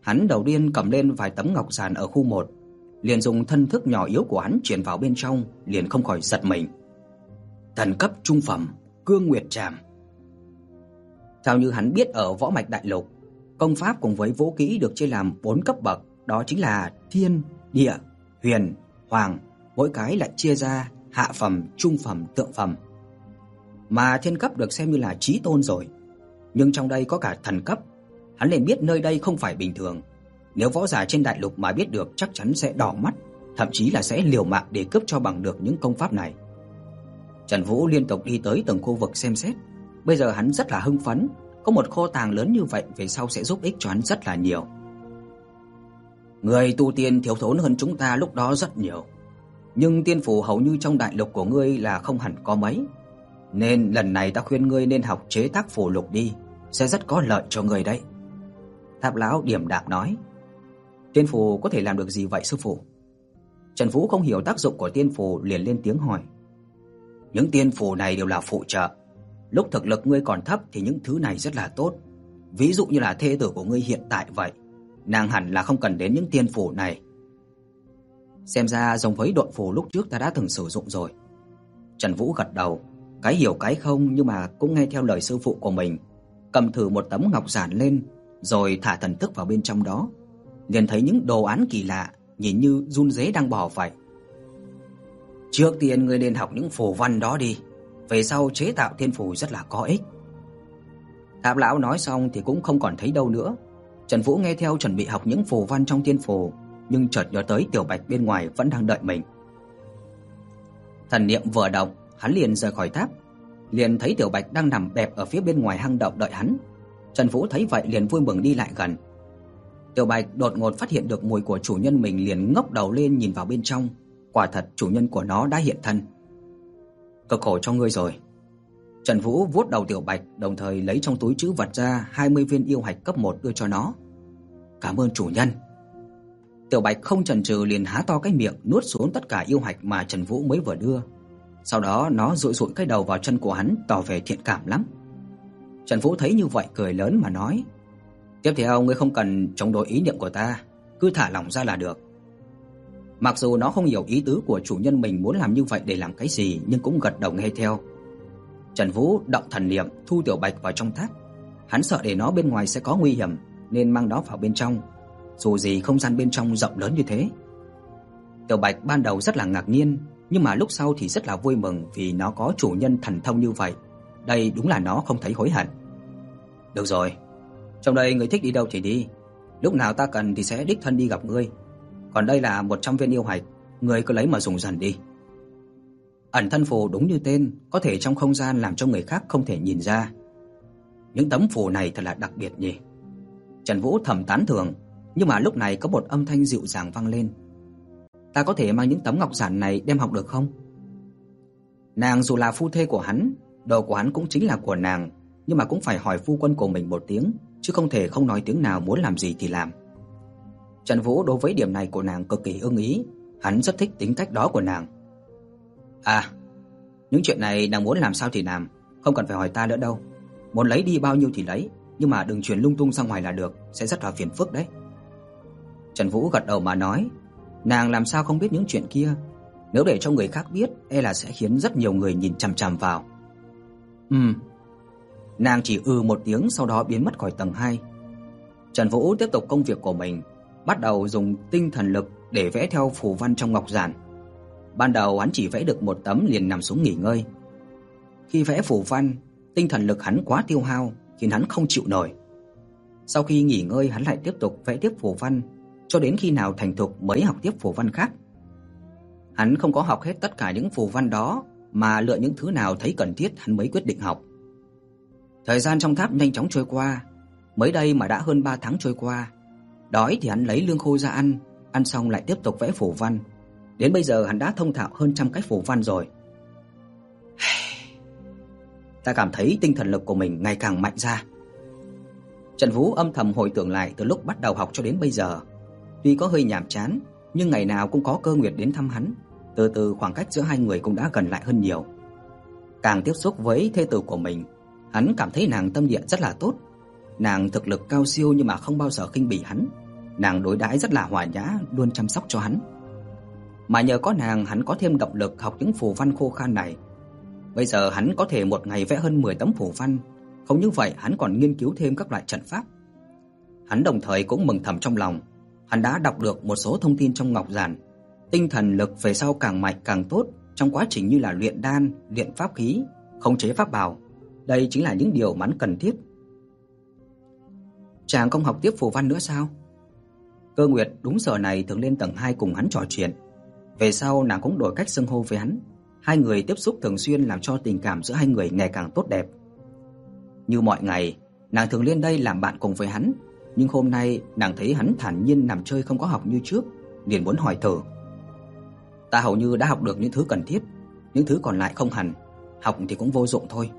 Hắn đầu tiên cầm lên vài tấm ngọc giản ở khu 1, liền dùng thân thức nhỏ yếu của hắn truyền vào bên trong, liền không khỏi giật mình. Thần cấp trung phẩm, Cương Nguyệt Trảm. Theo như hắn biết ở võ mạch đại lục, công pháp cùng với vũ kỹ được chia làm 4 cấp bậc, đó chính là thiên, địa, huyền, hoàng, mỗi cái lại chia ra hạ phẩm, trung phẩm, thượng phẩm. Mà thiên cấp được xem như là chí tôn rồi, nhưng trong đây có cả thần cấp. Hắn liền biết nơi đây không phải bình thường. Nếu võ giả trên đại lục mà biết được chắc chắn sẽ đỏ mắt, thậm chí là sẽ liều mạng để cướp cho bằng được những công pháp này. Trần Vũ liên tục đi tới từng khu vực xem xét. Bây giờ hắn rất là hưng phấn, có một kho tàng lớn như vậy về sau sẽ giúp ích cho hắn rất là nhiều. Người tu tiên thiếu thốn hơn chúng ta lúc đó rất nhiều, nhưng tiên phù hầu như trong đại lục của ngươi là không hẳn có mấy. Nên lần này ta khuyên ngươi nên học chế tác phù lục đi, sẽ rất có lợi cho ngươi đấy." Tháp lão điểm đạm nói. "Tiên phù có thể làm được gì vậy sư phụ?" Trần Vũ không hiểu tác dụng của tiên phù liền lên tiếng hỏi. "Những tiên phù này đều là phụ trợ, lúc thực lực ngươi còn thấp thì những thứ này rất là tốt. Ví dụ như là thê tử của ngươi hiện tại vậy, nàng hẳn là không cần đến những tiên phù này." Xem ra giống với độn phù lúc trước ta đã từng sử dụng rồi. Trần Vũ gật đầu, cái hiểu cái không nhưng mà cũng nghe theo lời sư phụ của mình, cầm thử một tấm ngọc giản lên, rồi thả thần thức vào bên trong đó, liền thấy những đồ án kỳ lạ, nhìn như run rế đang bò vậy. Trước tiên ngươi nên học những phù văn đó đi, về sau chế tạo thiên phù rất là có ích. Tạp lão nói xong thì cũng không còn thấy đâu nữa. Trần Vũ nghe theo chuẩn bị học những phù văn trong thiên phù, nhưng chợt nhớ tới Tiểu Bạch bên ngoài vẫn đang đợi mình. Thần niệm vừa động, hắn liền rời khỏi tháp, liền thấy Tiểu Bạch đang nằm bẹp ở phía bên ngoài hang động đợi hắn. Trần Vũ thấy vậy liền vui mừng đi lại gần. Tiểu Bạch đột ngột phát hiện được mùi của chủ nhân mình liền ngóc đầu lên nhìn vào bên trong, quả thật chủ nhân của nó đã hiện thân. Cực khổ cho ngươi rồi. Trần Vũ vuốt đầu Tiểu Bạch, đồng thời lấy trong túi trữ vật ra 20 viên yêu hạch cấp 1 đưa cho nó. "Cảm ơn chủ nhân." Tiểu Bạch không chần chừ liền há to cái miệng nuốt xuống tất cả yêu hạch mà Trần Vũ mới vừa đưa. Sau đó nó dụi dụi cái đầu vào chân của hắn tỏ vẻ thiện cảm lắm. Trần Vũ thấy như vậy cười lớn mà nói: Tiếp theo ngươi không cần chống đối ý niệm của ta, cứ thả lỏng ra là được. Mặc dù nó không hiểu ý tứ của chủ nhân mình muốn làm như vậy để làm cái gì, nhưng cũng gật đầu nghe theo. Trần Vũ động thần niệm thu Tiểu Bạch vào trong tháp. Hắn sợ để nó bên ngoài sẽ có nguy hiểm nên mang nó vào bên trong. Dù gì không gian bên trong rộng lớn như thế. Tiểu Bạch ban đầu rất là ngạc nhiên, nhưng mà lúc sau thì rất là vui mừng vì nó có chủ nhân thần thông như vậy. Đây đúng là nó không thấy hối hận. Được rồi, trong đây người thích đi đâu thì đi, lúc nào ta cần thì sẽ đích thân đi gặp ngươi. Còn đây là 100 viên yêu hạch, ngươi cứ lấy mà dùng dần đi. Ẩn thân phù đúng như tên, có thể trong không gian làm cho người khác không thể nhìn ra. Những tấm phù này thật là đặc biệt nhỉ. Trần Vũ thầm tán thưởng, nhưng mà lúc này có một âm thanh dịu dàng vang lên. Ta có thể mang những tấm ngọc giản này đem học được không? Nàng dù là phu thê của hắn, đồ của hắn cũng chính là của nàng, nhưng mà cũng phải hỏi phu quân của mình một tiếng, chứ không thể không nói tiếng nào muốn làm gì thì làm. Trần Vũ đối với điểm này của nàng cực kỳ ưng ý, hắn rất thích tính cách đó của nàng. À, những chuyện này nàng muốn làm sao thì làm, không cần phải hỏi ta nữa đâu. Muốn lấy đi bao nhiêu thì lấy, nhưng mà đừng truyền lung tung ra ngoài là được, sẽ rất là phiền phức đấy. Trần Vũ gật đầu mà nói, nàng làm sao không biết những chuyện kia, nếu để cho người khác biết, e là sẽ khiến rất nhiều người nhìn chằm chằm vào. Ừm. Nàng chỉ ừ một tiếng sau đó biến mất khỏi tầng 2. Trần Vũ tiếp tục công việc của mình, bắt đầu dùng tinh thần lực để vẽ theo phù văn trong ngọc giản. Ban đầu hắn chỉ vẽ được một tấm liền nằm xuống nghỉ ngơi. Khi vẽ phù văn, tinh thần lực hắn quá tiêu hao, khiến hắn không chịu nổi. Sau khi nghỉ ngơi, hắn lại tiếp tục vẽ tiếp phù văn, cho đến khi nào thành thục mới học tiếp phù văn khác. Hắn không có học hết tất cả những phù văn đó, mà lựa những thứ nào thấy cần thiết hắn mới quyết định học. Thời gian trong tháp nhanh chóng trôi qua, mới đây mà đã hơn 3 tháng trôi qua. Đói thì hắn lấy lương khô ra ăn, ăn xong lại tiếp tục vẽ phù văn. Đến bây giờ hắn đã thông thạo hơn trăm cách phù văn rồi. Ta cảm thấy tinh thần lực của mình ngày càng mạnh ra. Trần Vũ âm thầm hồi tưởng lại từ lúc bắt đầu học cho đến bây giờ. Tuy có hơi nhàm chán, nhưng ngày nào cũng có cơ nguyệt đến thăm hắn, từ từ khoảng cách giữa hai người cũng đã gần lại hơn nhiều. Càng tiếp xúc với thê tử của mình, hắn cảm thấy nàng tâm địa rất là tốt. Nàng thực lực cao siêu nhưng mà không bao giờ khinh bỉ hắn. Nàng đối đãi rất là hòa nhã, luôn chăm sóc cho hắn. Mà nhờ có nàng, hắn có thêm động lực học những phù văn khô khan này. Bây giờ hắn có thể một ngày vẽ hơn 10 tấm phù văn, không những vậy hắn còn nghiên cứu thêm các loại trận pháp. Hắn đồng thời cũng mừng thầm trong lòng, hắn đã đọc được một số thông tin trong ngọc giản, tinh thần lực về sau càng mạnh càng tốt trong quá trình như là luyện đan, luyện pháp khí, khống chế pháp bảo. Đây chính là những điều mà hắn cần thiết. Chàng không học tiếp phù văn nữa sao? Cơ Nguyệt đúng giờ này thường lên tầng 2 cùng hắn trò chuyện. Về sau nàng cũng đổi cách xưng hô với hắn, hai người tiếp xúc thường xuyên làm cho tình cảm giữa hai người ngày càng tốt đẹp. Như mọi ngày, nàng thường lên đây làm bạn cùng với hắn, nhưng hôm nay nàng thấy hắn thản nhiên nằm chơi không có học như trước, liền muốn hỏi thử. Ta hầu như đã học được những thứ cần thiết, những thứ còn lại không hẳn, học thì cũng vô dụng thôi.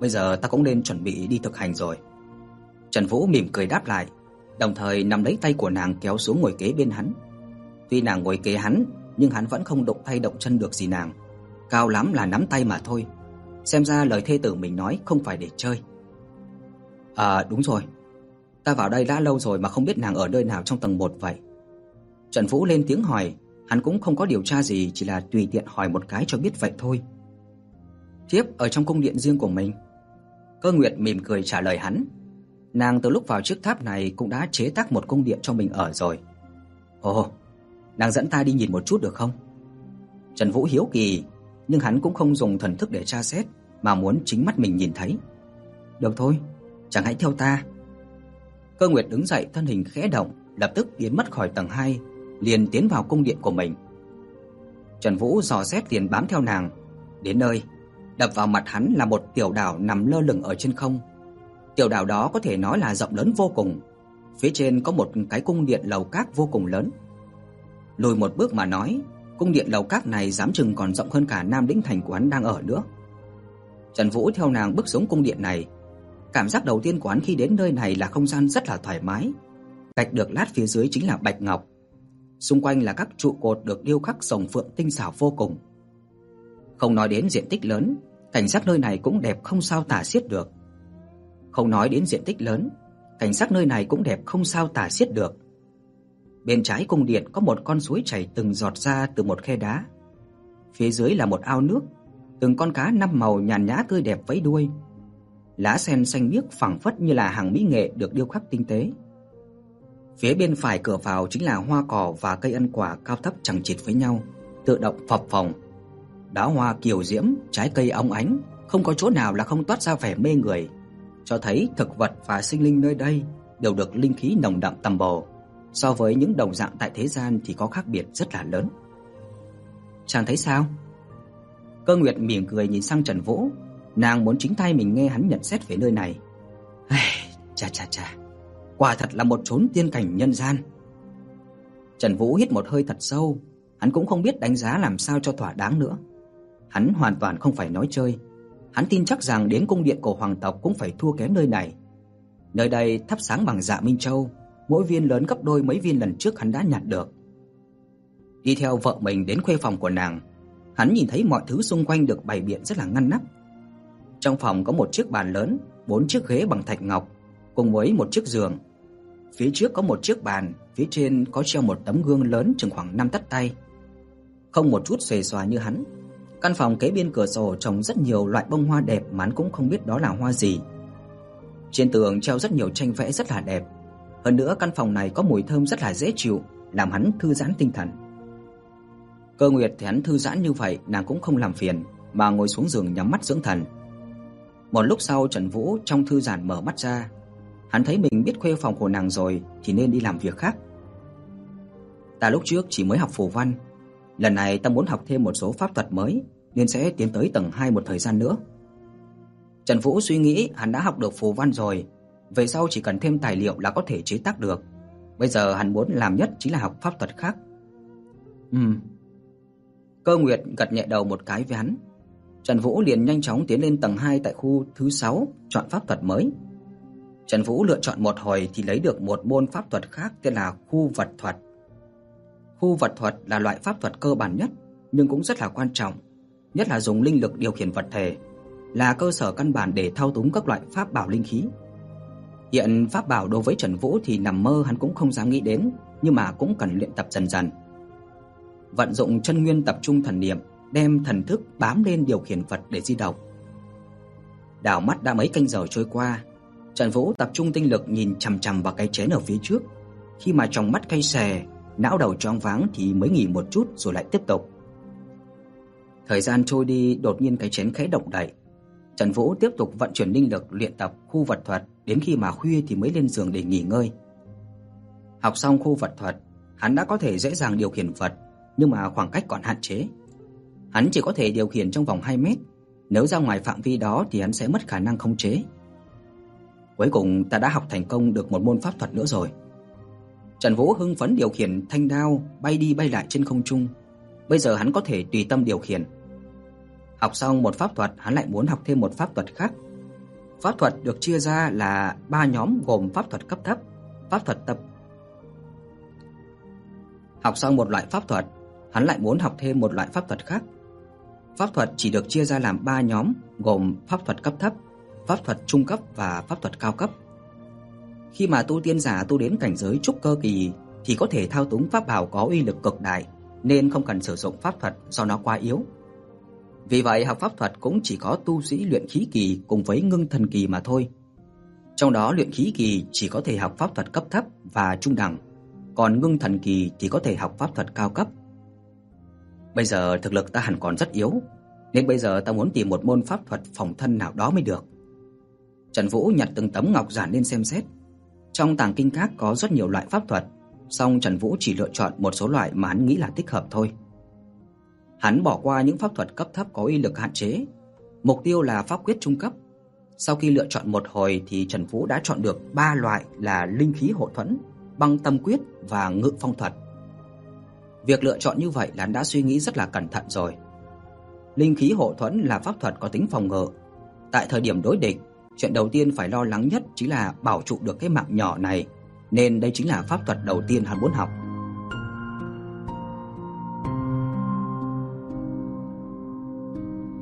Bây giờ ta cũng nên chuẩn bị đi thực hành rồi. Trần Vũ mỉm cười đáp lại, đồng thời nắm lấy tay của nàng kéo xuống ngồi kế bên hắn. Tuy nàng ngồi kế hắn, nhưng hắn vẫn không động tay động chân được gì nàng. Cao lắm là nắm tay mà thôi. Xem ra lời thê tử mình nói không phải để chơi. À đúng rồi. Ta vào đây đã lâu rồi mà không biết nàng ở nơi nào trong tầng 1 vậy. Trần Vũ lên tiếng hỏi, hắn cũng không có điều tra gì, chỉ là tùy tiện hỏi một cái cho biết vậy thôi. Thiếp ở trong cung điện riêng của mình. Cơ Nguyệt mỉm cười trả lời hắn. Nàng từ lúc vào chiếc tháp này cũng đã chế tác một cung điện cho mình ở rồi. Ồ, nàng dẫn ta đi nhìn một chút được không? Trần Vũ hiếu kỳ, nhưng hắn cũng không dùng thần thức để tra xét, mà muốn chính mắt mình nhìn thấy. Được thôi, chẳng hãy theo ta. Cơ Nguyệt đứng dậy, thân hình khẽ động, lập tức biến mất khỏi tầng 2, liền tiến vào cung điện của mình. Trần Vũ dò xét liền bám theo nàng, đến nơi, đập vào mặt hắn là một tiểu đảo nằm lơ lửng ở trên không. Tiểu đảo đó có thể nói là rộng lớn vô cùng, phía trên có một cái cung điện lầu các vô cùng lớn. Lùi một bước mà nói, cung điện lầu các này dám chừng còn rộng hơn cả Nam Đĩnh thành của hắn đang ở nữa. Trần Vũ theo nàng bước xuống cung điện này, cảm giác đầu tiên của hắn khi đến nơi này là không gian rất là thoải mái. Gạch được lát phía dưới chính là bạch ngọc, xung quanh là các trụ cột được điêu khắc rồng phượng tinh xảo vô cùng. Không nói đến diện tích lớn, cảnh sắc nơi này cũng đẹp không sao tả xiết được. Không nói đến diện tích lớn, cảnh sắc nơi này cũng đẹp không sao tả xiết được. Bên trái cung điện có một con suối chảy từng giọt ra từ một khe đá. Phía dưới là một ao nước, từng con cá năm màu nhàn nhã tươi đẹp vẫy đuôi. Lá sen xanh biếc phẳng phất như là hàng mỹ nghệ được điêu khắc tinh tế. Phía bên phải cửa vào chính là hoa cỏ và cây ăn quả cao thấp chằng chịt với nhau, tự động phập phồng. Đóa hoa kiều diễm, trái cây óng ánh, không có chỗ nào là không toát ra vẻ mê người, cho thấy thực vật và sinh linh nơi đây đều được linh khí nồng đậm tầm bổ, so với những đồng dạng tại thế gian thì có khác biệt rất là lớn. Chàng thấy sao? Cơ Nguyệt mỉm cười nhìn sang Trần Vũ, nàng muốn chính tay mình nghe hắn nhận xét về nơi này. Ai, cha cha cha, quả thật là một chốn tiên cảnh nhân gian. Trần Vũ hít một hơi thật sâu, hắn cũng không biết đánh giá làm sao cho thỏa đáng nữa. Hắn hoàn toàn không phải nói chơi, hắn tin chắc rằng đến cung điện của hoàng tộc cũng phải thua kém nơi này. Nơi đây thắp sáng bằng dạ minh châu, mỗi viên lớn gấp đôi mấy viên lần trước hắn đã nhặt được. Đi theo vợ mình đến khuê phòng của nàng, hắn nhìn thấy mọi thứ xung quanh được bày biện rất là ngăn nắp. Trong phòng có một chiếc bàn lớn, bốn chiếc ghế bằng thạch ngọc cùng với một chiếc giường. Phía trước có một chiếc bàn, phía trên có treo một tấm gương lớn chừng khoảng 5 tấc tay. Không một chút xề xòa như hắn. Căn phòng kế bên cửa sổ trồng rất nhiều loại bông hoa đẹp mà hắn cũng không biết đó là hoa gì. Trên tường treo rất nhiều tranh vẽ rất là đẹp. Hơn nữa căn phòng này có mùi thơm rất là dễ chịu, làm hắn thư giãn tinh thần. Cơ Nguyệt thì hắn thư giãn như vậy, nàng cũng không làm phiền, mà ngồi xuống giường nhắm mắt dưỡng thần. Một lúc sau Trần Vũ trong thư giản mở mắt ra, hắn thấy mình biết khuê phòng của nàng rồi thì nên đi làm việc khác. Ta lúc trước chỉ mới học phù văn, lần này ta muốn học thêm một số pháp thuật mới nên sẽ tiến tới tầng 2 một thời gian nữa. Trần Vũ suy nghĩ hắn đã học được phù văn rồi, về sau chỉ cần thêm tài liệu là có thể chế tác được. Bây giờ hắn muốn làm nhất chính là học pháp thuật khác. Ừm. Cơ Nguyệt gật nhẹ đầu một cái với hắn. Trần Vũ liền nhanh chóng tiến lên tầng 2 tại khu thứ 6 chọn pháp thuật mới. Trần Vũ lựa chọn một hồi thì lấy được một môn pháp thuật khác tên là khu vật thuật. Khu vật thuật là loại pháp thuật cơ bản nhất nhưng cũng rất là quan trọng, nhất là dùng linh lực điều khiển vật thể, là cơ sở căn bản để thao túng các loại pháp bảo linh khí. Hiện pháp bảo đối với Trần Vũ thì nằm mơ hắn cũng không dám nghĩ đến, nhưng mà cũng cần luyện tập dần dần. Vận dụng chân nguyên tập trung thần niệm, đem thần thức bám lên điều khiển vật để di động. Đảo mắt đã mấy canh giờ trôi qua, Trần Vũ tập trung tinh lực nhìn chằm chằm vào cái chén ở phía trước. Khi mà trong mắt cay xè, não đầu choáng váng thì mới nghỉ một chút rồi lại tiếp tục. Thời gian trôi đi, đột nhiên cái chén khẽ động đậy. Trần Vũ tiếp tục vận chuyển linh lực luyện tập khu vật thuật, đến khi mà khuya thì mới lên giường để nghỉ ngơi. Học xong khu vật thuật, hắn đã có thể dễ dàng điều khiển vật, nhưng mà khoảng cách còn hạn chế. Hắn chỉ có thể điều khiển trong vòng 2 mét, nếu ra ngoài phạm vi đó thì hắn sẽ mất khả năng khống chế. Cuối cùng ta đã học thành công được một môn pháp thuật nữa rồi. Trần Vũ hưng phấn điều khiển thanh đao bay đi bay lại trên không trung. Bây giờ hắn có thể tùy tâm điều khiển. Học xong một pháp thuật, hắn lại muốn học thêm một pháp thuật khác. Pháp thuật được chia ra là 3 nhóm gồm pháp thuật cấp thấp, pháp thuật tập. Học xong một loại pháp thuật, hắn lại muốn học thêm một loại pháp thuật khác. Pháp thuật chỉ được chia ra làm 3 nhóm gồm pháp thuật cấp thấp, pháp thuật trung cấp và pháp thuật cao cấp. Khi mà tu tiên giả tu đến cảnh giới trúc cơ kỳ thì có thể thao túng pháp bảo có uy lực cực đại, nên không cần sử dụng pháp thuật do nó quá yếu. Vì vậy học pháp thuật cũng chỉ có tu sĩ luyện khí kỳ cùng với ngưng thần kỳ mà thôi. Trong đó luyện khí kỳ chỉ có thể học pháp thuật cấp thấp và trung đẳng, còn ngưng thần kỳ thì có thể học pháp thuật cao cấp. Bây giờ thực lực ta hẳn còn rất yếu, nên bây giờ ta muốn tìm một môn pháp thuật phòng thân nào đó mới được. Trần Vũ nhặt từng tấm ngọc giản lên xem xét. Trong tàng kinh các có rất nhiều loại pháp thuật, song Trần Vũ chỉ lựa chọn một số loại mà hắn nghĩ là thích hợp thôi. Hắn bỏ qua những pháp thuật cấp thấp có uy lực hạn chế, mục tiêu là pháp quyết trung cấp. Sau khi lựa chọn một hồi thì Trần Vũ đã chọn được 3 loại là linh khí hộ thuẫn, băng tâm quyết và ngự phong thuật. Việc lựa chọn như vậy là đã suy nghĩ rất là cẩn thận rồi. Linh khí hộ thuẫn là pháp thuật có tính phòng ngự. Tại thời điểm đối địch, chuyện đầu tiên phải lo lắng nhất chính là bảo trụ được cái mạng nhỏ này, nên đây chính là pháp thuật đầu tiên hắn muốn học.